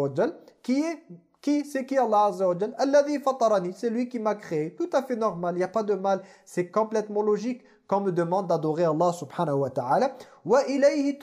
Qui est qui C'est qui Allah Azza wa Alladhi c'est lui qui m'a créé. Tout à fait normal, il n'y a pas de mal. C'est complètement logique qu'on me demande d'adorer Allah subhanahu wa ta'ala. Wa ilayhi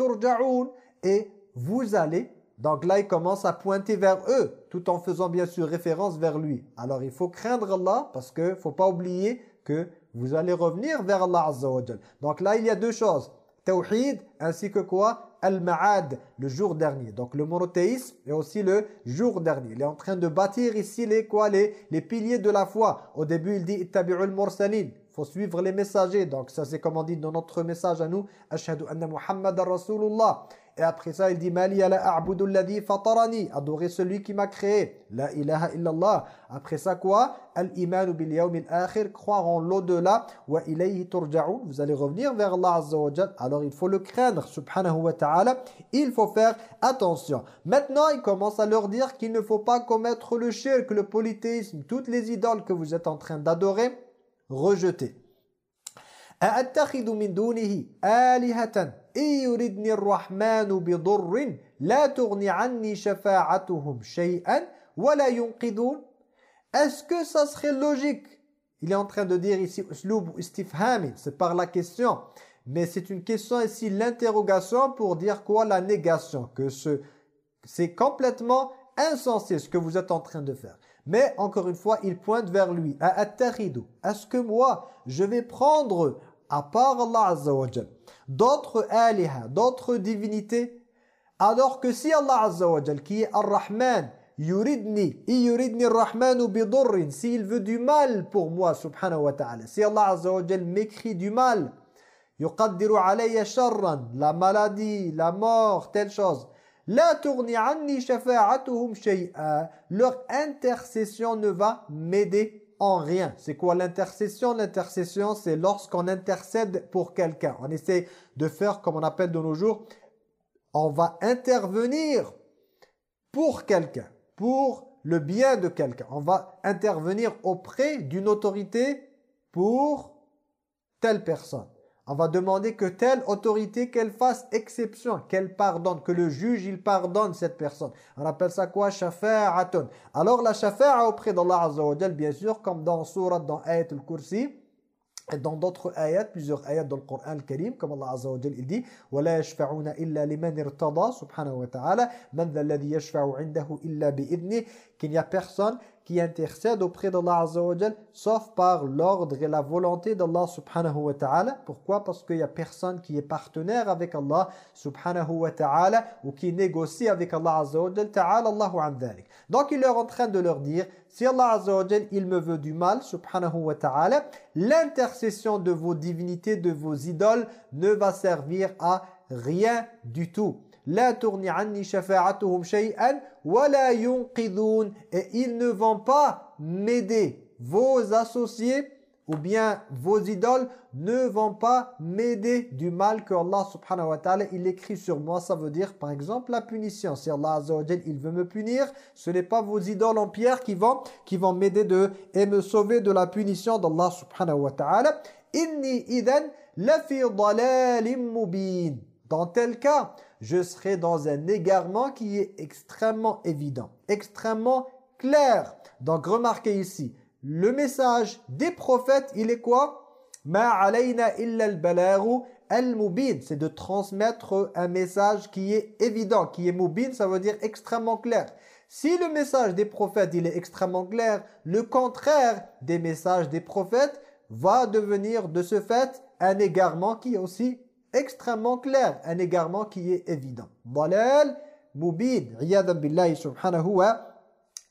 et vous allez donc là, il commence à pointer vers eux, tout en faisant bien sûr référence vers lui. Alors il faut craindre Allah, parce que faut pas oublier que vous allez revenir vers Allah Azza wa Donc là, il y a deux choses. Tawhid, ainsi que quoi? Al-Ma'ad, le jour dernier. Donc le monothéisme et aussi le jour dernier. Il est en train de bâtir ici les quoi? Les, les piliers de la foi. Au début, il dit « Ittabi'ul mursalin » faut suivre les messagers. Donc ça c'est comme on dit dans notre message à nous « Ashhadu anna Muhammadan Rasulullah » Et après ça, il dit Mali ala a'budu alladhi fatarani, adorer celui qui m'a créé. La ilaha illallah. Après ça quoi Al-iman bil yawm al-akhir, croire en l'au-delà wa ilayhi turja'un. Vous allez revenir vers Allah azza wa Alors il faut le craindre subhanahu wa ta'ala. Il faut faire attention. Maintenant, il commence à leur dire qu'il ne faut pas commettre le shirk, le polythéisme, toutes les idoles que vous êtes en train d'adorer, rejeter. أَأَتَّخِذُ مِن دُونِهِ آلِهَةً est-ce que ça serait logique? Il est en train de dire ici usloub istifhami, c'est par la question. Mais c'est une question ici, l'interrogation pour dire quoi La négation, que c'est complètement insensé ce que vous êtes en train de faire. Mais encore une fois, il pointe vers lui. Est-ce que moi, je vais prendre à part Allah Azza wa d'autres aliha, d'autres divinités alors que si Allah Azza wa qui est Ar-Rahman yuridni yuridni Ar-Rahmanu bidurrin s'il veut du mal pour moi subhanahu wa ta'ala si Allah Azza wa m'écrit du mal yuqaddiru alayya sharran la maladie la mort telle chose la tourni anni shafa'atuhum shay'a leur intercession ne va m'aider en rien. C'est quoi l'intercession? L'intercession, c'est lorsqu'on intercède pour quelqu'un. On essaie de faire, comme on appelle de nos jours, on va intervenir pour quelqu'un, pour le bien de quelqu'un. On va intervenir auprès d'une autorité pour telle personne. On va demander que telle autorité, qu'elle fasse exception, qu'elle pardonne, que le juge, il pardonne cette personne. On appelle ça quoi Shafa'atun. Alors la shafa'a auprès d'Allah Azza wa bien sûr, comme dans Surat, dans Ayat al-Kursi, et dans d'autres ayats, plusieurs ayats dans le Coran Karim, comme Allah Azza wa il dit وَلَا يَشْفَعُونَ إِلَّا لِمَنْ ارْتَضَى subhanahu wa ta'ala مَنْ ذَا الَّذِي يَشْفَعُ عِنْدَهُ إِلَّا بِإِذْنِهِ qu'il n'y a personne qui intercède auprès d'Allah Azza wa sauf par l'ordre et la volonté d'Allah subhanahu wa ta'ala. Pourquoi? Parce qu'il n'y a personne qui est partenaire avec Allah subhanahu wa ta'ala ou qui négocie avec Allah Azza ta'ala Donc il est en train de leur dire si Allah il me veut du mal subhanahu wa ta'ala, l'intercession de vos divinités, de vos idoles ne va servir à rien du tout. La et ils ne vont pas m'aider. Vos associés ou bien vos idoles ne vont pas m'aider du mal que Allah subhanahu wa ta'ala il écrit sur moi. Ça veut dire par exemple la punition. Si Allah azza il veut me punir, ce n'est pas vos idoles en pierre qui vont, qui vont m'aider de et me sauver de la punition d'Allah subhanahu wa ta'ala. Inni idhan lafi mubin. Dans tel cas, je serai dans un égarement qui est extrêmement évident, extrêmement clair. Donc remarquez ici, le message des prophètes, il est quoi? C'est de transmettre un message qui est évident, qui est mubin, ça veut dire extrêmement clair. Si le message des prophètes, il est extrêmement clair, le contraire des messages des prophètes va devenir de ce fait un égarement qui est aussi extrêmement clair, un égarement qui est évident. Dalal billahi subhanahu wa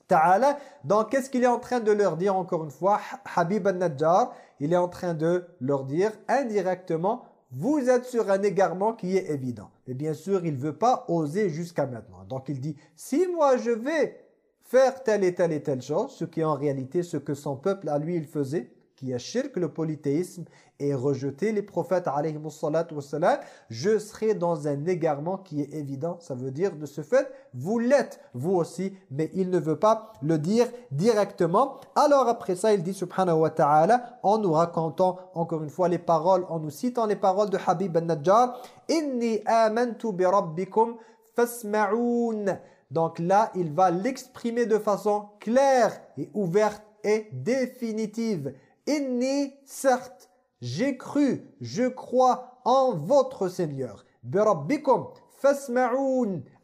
ta'ala. Donc qu'est-ce qu'il est en train de leur dire encore une fois? Habib al-Najjar, il est en train de leur dire indirectement vous êtes sur un égarement qui est évident. Et bien sûr, il ne veut pas oser jusqu'à maintenant. Donc il dit, si moi je vais faire telle et telle et telle chose, ce qui est en réalité ce que son peuple à lui il faisait, qui est shirk, le polythéisme, et rejeter les prophètes, je serai dans un égarement qui est évident. Ça veut dire, de ce fait, vous l'êtes, vous aussi, mais il ne veut pas le dire directement. Alors après ça, il dit, subhanahu wa ta'ala, en nous racontant, encore une fois, les paroles, en nous citant les paroles de Habib al-Najjar, « Inni amantu bi rabbikum fasma'oun » Donc là, il va l'exprimer de façon claire et ouverte et définitive. Inni, certes, j'ai cru, je crois en votre Seigneur.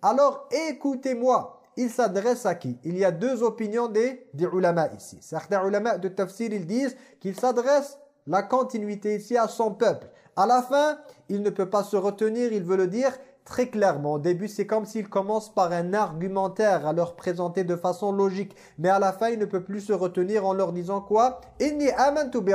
Alors écoutez-moi. Il s'adresse à qui? Il y a deux opinions des, des ulama ici. Certains ulama de tafsir, ils disent qu'il s'adresse la continuité ici à son peuple. À la fin, il ne peut pas se retenir, il veut le dire très clairement. Au début, c'est comme s'il commence par un argumentaire à leur présenter de façon logique. Mais à la fin, il ne peut plus se retenir en leur disant quoi? Inni amantu bi.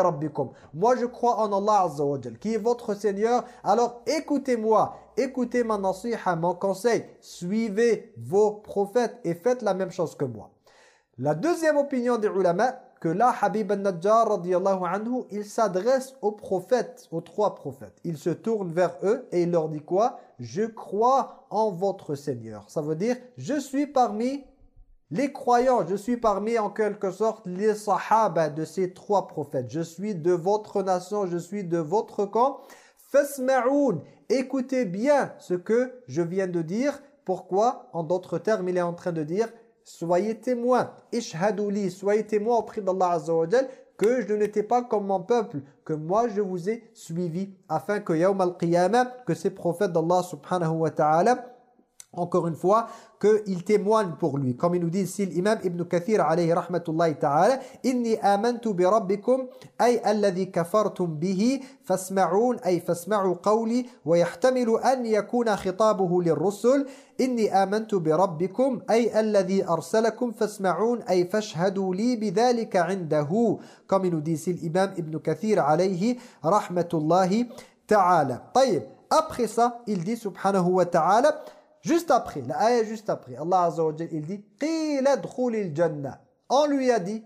Moi, je crois en Allah Azza wa qui est votre Seigneur. Alors, écoutez-moi. Écoutez ma nasiha, mon conseil. Suivez vos prophètes et faites la même chose que moi. La deuxième opinion des ulama, que là, Habib al-Najjar, anhu, il s'adresse aux prophètes, aux trois prophètes. Il se tourne vers eux et il leur dit quoi? Je crois en votre Seigneur. Ça veut dire, je suis parmi les croyants, je suis parmi en quelque sorte les sahaba de ces trois prophètes. Je suis de votre nation, je suis de votre camp. Fasma'oun, écoutez bien ce que je viens de dire. Pourquoi? En d'autres termes, il est en train de dire soyez témoins, ishhadouli, soyez témoins auprès d'Allah Azza wa que je n'étais pas comme mon peuple, que moi je vous ai suivi, afin que yawm al-qiyamah, que ces prophètes d'Allah subhanahu wa ta'ala, encore une fois, qu'il témoigne pour lui. Comme il nous dit ici l'imam Ibn Kathir alayhi rahmatullahi ta'ala, Inni amantu bi rabbikum ay alladhi kafartum bihi fasma'un ay fasma'u qawli wa yahtamilu an yakuna khitabuhu lirrusul Inni amantu bi rabbikum ay alladhi arsalakum fasma'un ay fashhadu li bidhalika 'indahu. Comme il nous dit ici l'imam Ibn Kathir alayhi rahmatullahi ta'ala. طيب, après ça, il dit subhanahu wa ta'ala Juste après, la ayah juste après, Allah Azza wa il dit. On lui a dit,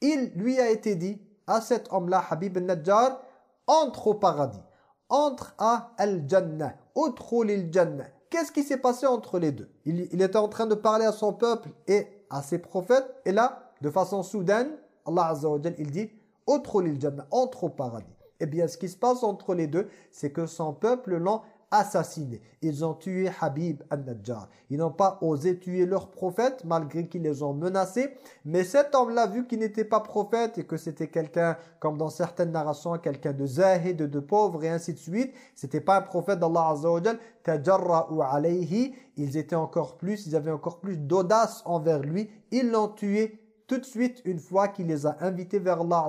il lui a été dit à cet homme-là, Habib al-Najjar, entre au paradis, entre à al-Jannah, udkhul jannah. Qu'est-ce qui s'est passé entre les deux? Il, était en train de parler à son peuple et à ses prophètes, et là, de façon soudaine, Allah Azza wa il dit, udkhul jannah, entre au paradis. Eh bien, ce qui se passe entre les deux, c'est que son peuple l'ont assassinés. Ils ont tué Habib al-Najjar. Ils n'ont pas osé tuer leur prophète malgré qu'ils les ont menacés. Mais cet homme-là, vu qu'il n'était pas prophète et que c'était quelqu'un, comme dans certaines narrations, quelqu'un de zahid, de pauvre et ainsi de suite, c'était pas un prophète d'Allah Azza wa Tajarra'u alayhi. Ils étaient encore plus, ils avaient encore plus d'audace envers lui. Ils l'ont tué tout de suite une fois qu'il les a invités vers Allah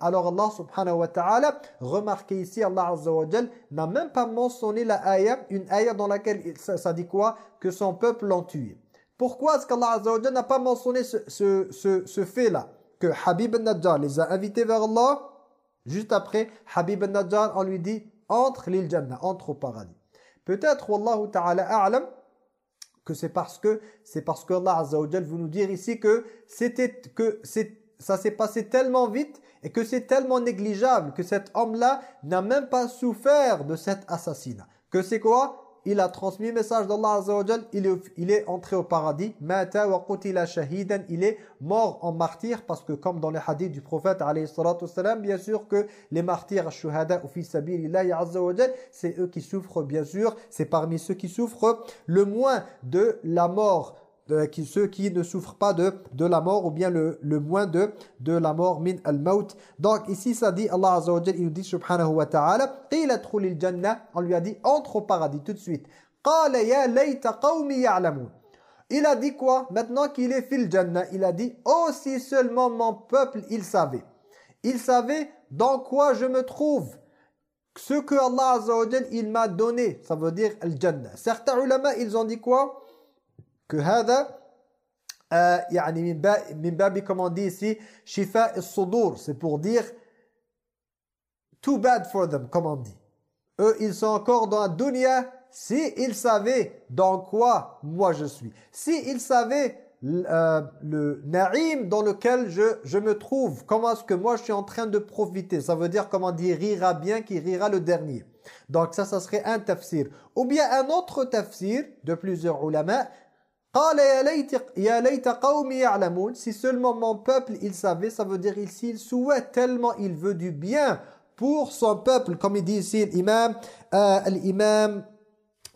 alors Allah subhanahu wa ta'ala remarquez ici Allah n'a même pas mentionné la ayah une ayah dans laquelle ça, dit quoi? Que son peuple l'ont tué. Pourquoi est-ce qu'Allah Azza wa n'a pas mentionné ce, ce, ce, fait là que Habib al-Najjar les a invités vers Allah juste après Habib al-Najjar on lui dit entre l'île Jannah entre au paradis. Peut-être wallahu ta'ala a'lam que c'est parce que c'est parce que Allah Azza veut nous dire ici que c'était que c'est ça s'est passé tellement vite et que c'est tellement négligeable que cet homme-là n'a même pas souffert de cet assassinat. Que c'est quoi? Il a transmis le message d'Allah Azza wa il est, il est entré au paradis. Mata wa qutila shahidan, il est mort en martyr parce que comme dans les hadiths du prophète bien sûr que les martyrs shuhada ou fi c'est eux qui souffrent bien sûr, c'est parmi ceux qui souffrent le moins de la mort qui, ceux qui ne souffrent pas de, de la mort ou bien le, le moins de, de la mort min al-maut. Donc ici ça dit Allah Azza il nous dit subhanahu wa ta'ala qila jannah on lui a dit entre au paradis tout de suite. Il a dit quoi? Maintenant qu'il est fil jannah, il a dit oh si seulement mon peuple il savait. Il savait dans quoi je me trouve. Ce que Allah Azza il m'a donné, ça veut dire al-jannah. Certains ulama ils ont dit quoi? que هذا يعني من باب من باب comme on dit ici shifa sudur c'est pour dire too bad for them comme on dit eux ils sont encore dans la dunya si ils savaient dans quoi moi je suis si ils savaient euh, le naïm dans lequel je, je me trouve comment est-ce que moi je suis en train de profiter ça veut dire comment dire rira bien qui rira le dernier donc ça ça serait un tafsir ou bien un autre tafsir de plusieurs ulama si seulement mon peuple il savait ça veut dire ici il souhaite tellement il veut du bien pour son peuple. Comme il dit ici l'imam euh, l'imam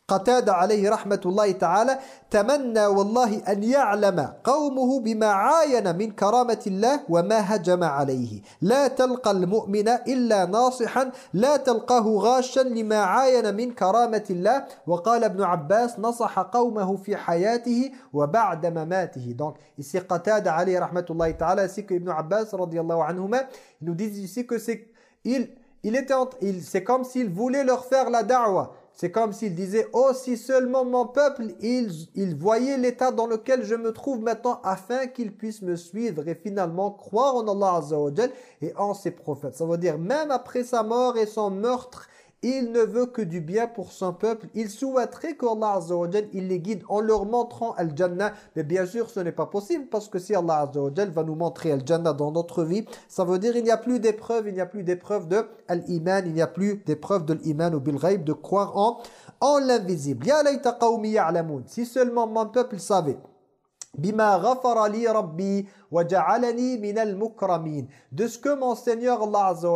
قتادة عليه رحمة الله تعالى تمنى والله أن يعلم قومه بما عاين من كرامة الله وما هجم عليه. لا تلقى المؤمن إلا ناصحا لا تلقاه غاشا لما عاين من كرامة الله. وقال ابن عباس نصح قومه في حياته وبعد مماته. Donc ici Qatada عليه رحمة الله تعالى ainsi que Abbas رضي الله عنهما nous disent ici que c'est il, il était il, c'est comme s'il voulait leur faire la da'wah. C'est comme s'il disait, oh si seulement mon peuple, il, il voyait l'état dans lequel je me trouve maintenant afin qu'il puisse me suivre et finalement croire en Allah Azza et en ses prophètes. Ça veut dire même après sa mort et son meurtre, il ne veut que du bien pour son peuple. Il souhaiterait qu'Allah Azza il les guide en leur montrant Al-Jannah. Mais bien sûr, ce n'est pas possible parce que si Allah va nous montrer Al-Jannah dans notre vie, ça veut dire il n'y a plus d'épreuve, il n'y a plus d'épreuve de Al-Iman, il n'y a plus d'épreuve de l'Iman ou bil de croire en, en l'invisible. Si seulement mon peuple savait wa mukramin. De ce que mon Seigneur Allah Azza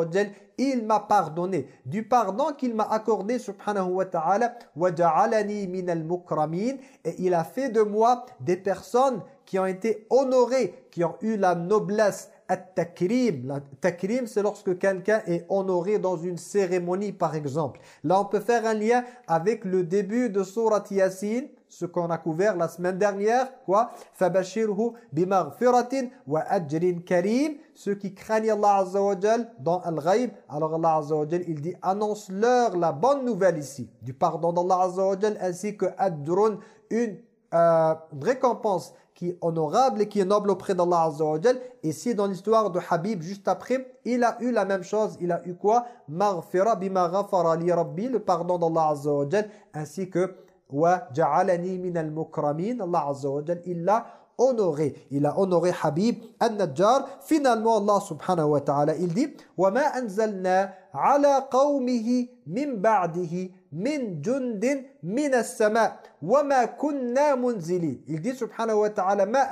il m'a pardonné. Du pardon qu'il m'a accordé subhanahu wa ta'ala wa ja'alani minal mukramin. Et il a fait de moi des personnes qui ont été honorées qui ont eu la noblesse At-takrim, takrim c'est lorsque quelqu'un est honoré dans une cérémonie par exemple. Là on peut faire un lien avec le début de Surat Yasin ce qu'on a couvert la semaine dernière, quoi? Fabashirhu bimaghfiratin wa karim, ceux qui craignent Allah Azza dans Al-Ghaib. Alors Allah Azza il dit annonce-leur la bonne nouvelle ici, du pardon d'Allah Azza wa ainsi que adrun une euh, récompense qui est honorable et qui est noble auprès d'Allah Azza wa Ici dans l'histoire de Habib juste après, il a eu la même chose, il a eu quoi? Maghfira bima ghafara le pardon d'Allah Azza wa ainsi que وَجَعَلَنِي مِنَ الْمُكْرَمِينَ Allah Azza wa Jal, il l'a honoré. Il a honoré Habib al-Najjar. Finalement, Allah subhanahu wa ta'ala, il dit وَمَا أَنزَلْنَا عَلَى قَوْمِهِ مِنْ بَعْدِهِ munzilin. Il dit subhanahu wa ta'ala ma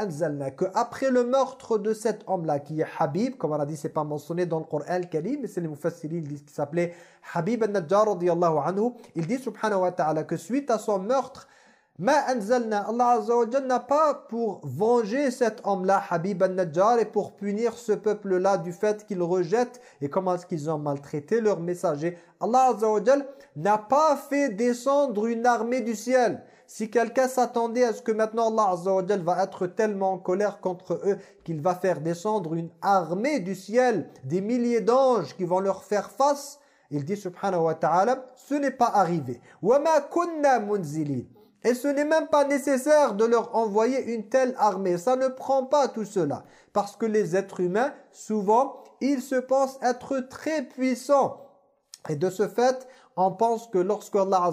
que après le meurtre de cet homme-là qui est Habib, comme on a dit c'est pas mentionné dans le Coran al-Karim, mais c'est les mufassirin qui s'appelait Habib al-Najjar radiyallahu anhu, il dit subhanahu wa ta'ala que suite à son meurtre Ma anzalna, Allah n'a pas pour venger cet homme-là, Habib al-Najjar, et pour punir ce peuple-là du fait qu'ils rejettent et comment est-ce qu'ils ont maltraité leur messager. Allah Azza n'a pas fait descendre une armée du ciel. Si quelqu'un s'attendait à ce que maintenant Allah Azza va être tellement en colère contre eux qu'il va faire descendre une armée du ciel, des milliers d'anges qui vont leur faire face, il dit subhanahu wa ta'ala, ce n'est pas arrivé. « Wa ma kunna munzilin » et ce n'est même pas nécessaire de leur envoyer une telle armée. Ça ne prend pas tout cela. Parce que les êtres humains, souvent, ils se pensent être très puissants. Et de ce fait, on pense que lorsque Allah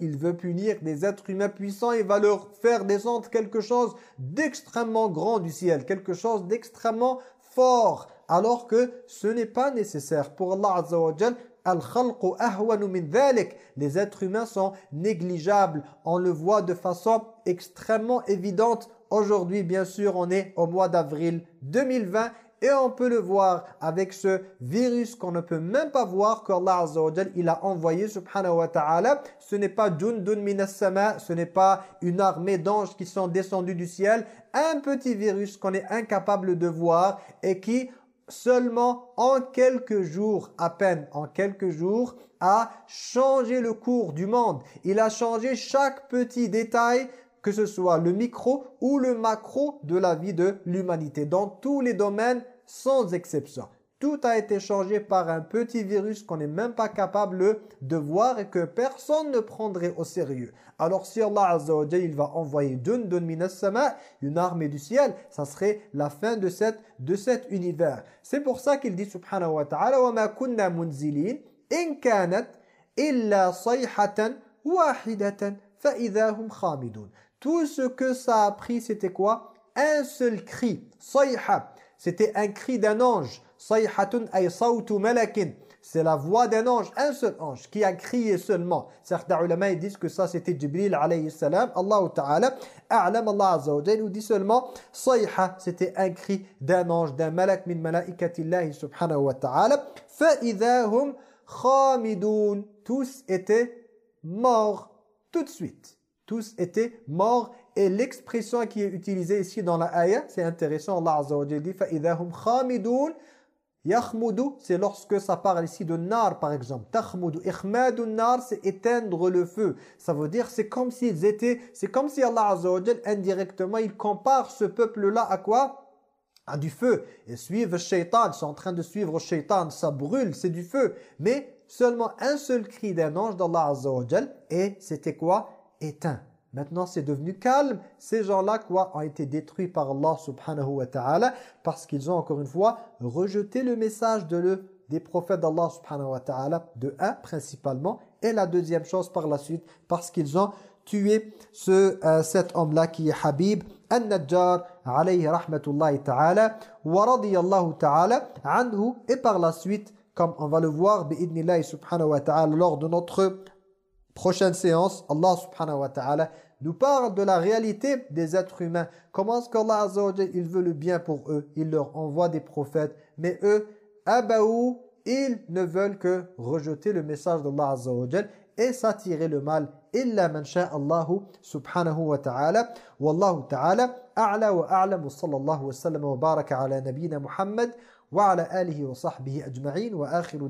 il veut punir des êtres humains puissants, il va leur faire descendre quelque chose d'extrêmement grand du ciel, quelque chose d'extrêmement fort, alors que ce n'est pas nécessaire. Pour Allah les êtres humains sont négligeables. On le voit de façon extrêmement évidente. Aujourd'hui, bien sûr, on est au mois d'avril 2020 et on peut le voir avec ce virus qu'on ne peut même pas voir qu'Allah Azza il a envoyé subhanahu wa ta'ala. Ce n'est pas jundun minas sama, ce n'est pas une armée d'anges qui sont descendus du ciel. Un petit virus qu'on est incapable de voir et qui seulement en quelques jours, à peine en quelques jours, a changé le cours du monde. Il a changé chaque petit détail, que ce soit le micro ou le macro de la vie de l'humanité, dans tous les domaines sans exception. Tout a été changé par un petit virus qu'on n'est même pas capable de voir et que personne ne prendrait au sérieux. Alors si Allah Azza wa il va envoyer une armée du ciel, ça serait la fin de, cette, de cet univers. C'est pour ça qu'il dit subhanahu wa ta'ala wa ma munzilin in kanat illa. Hum Tout ce que ça a pris c'était quoi? Un seul cri, sayha. C'était un cri d'un ange. Sayhatun ay sautu malakin. C'est la voix d'un ange, un seul ange, qui a crié seulement. Certains ulama ils disent que ça c'était Jibril alayhi salam. Allah ta'ala, a'lam Allah azza wa jal, nous dit seulement Sayha, c'était un cri d'un ange, d'un malak min malaikatillahi subhanahu wa ta'ala. Fa'idahum khamidoun. Tous étaient morts tout de suite. Tous étaient morts et l'expression qui est utilisée ici dans la ayah, c'est intéressant. Allah azza wa jal dit Fa'idahum khamidoun. Yahmudu, c'est lorsque ça parle ici de nar, par exemple. Tahmudu, ikhmadu nar, c'est éteindre le feu. Ça veut dire, c'est comme s'ils étaient, c'est comme si Allah Azza wa indirectement, il compare ce peuple-là à quoi? À du feu. Ils suivent le shaitan, ils sont en train de suivre le shaitan, ça brûle, c'est du feu. Mais seulement un seul cri d'un ange d'Allah Azza wa et c'était quoi? Éteint. Maintenant, c'est devenu calme. Ces gens-là, quoi, ont été détruits par Allah subhanahu wa ta'ala parce qu'ils ont, encore une fois, rejeté le message de le, des prophètes d'Allah subhanahu wa ta'ala, de un, principalement, et la deuxième chose par la suite, parce qu'ils ont tué ce, euh, cet homme-là qui est Habib, An-Najjar, alayhi rahmatullahi ta'ala, wa radiyallahu ta'ala, et par la suite, comme on va le voir, bi'idnillahi subhanahu wa ta'ala, lors de notre prochaine séance, Allah subhanahu wa ta'ala nous parle de la réalité des êtres humains. Comment est-ce qu'Allah Azza il veut le bien pour eux? Il leur envoie des prophètes. Mais eux, abaou, ils ne veulent que rejeter le message d'Allah Azza et s'attirer le mal. Illa man Allahu subhanahu wa ta'ala. Wallahu ta'ala a'la wa a'lam wa wa sallam wa baraka ala nabina Muhammad wa ala alihi wa sahbihi ajma'in wa akhiru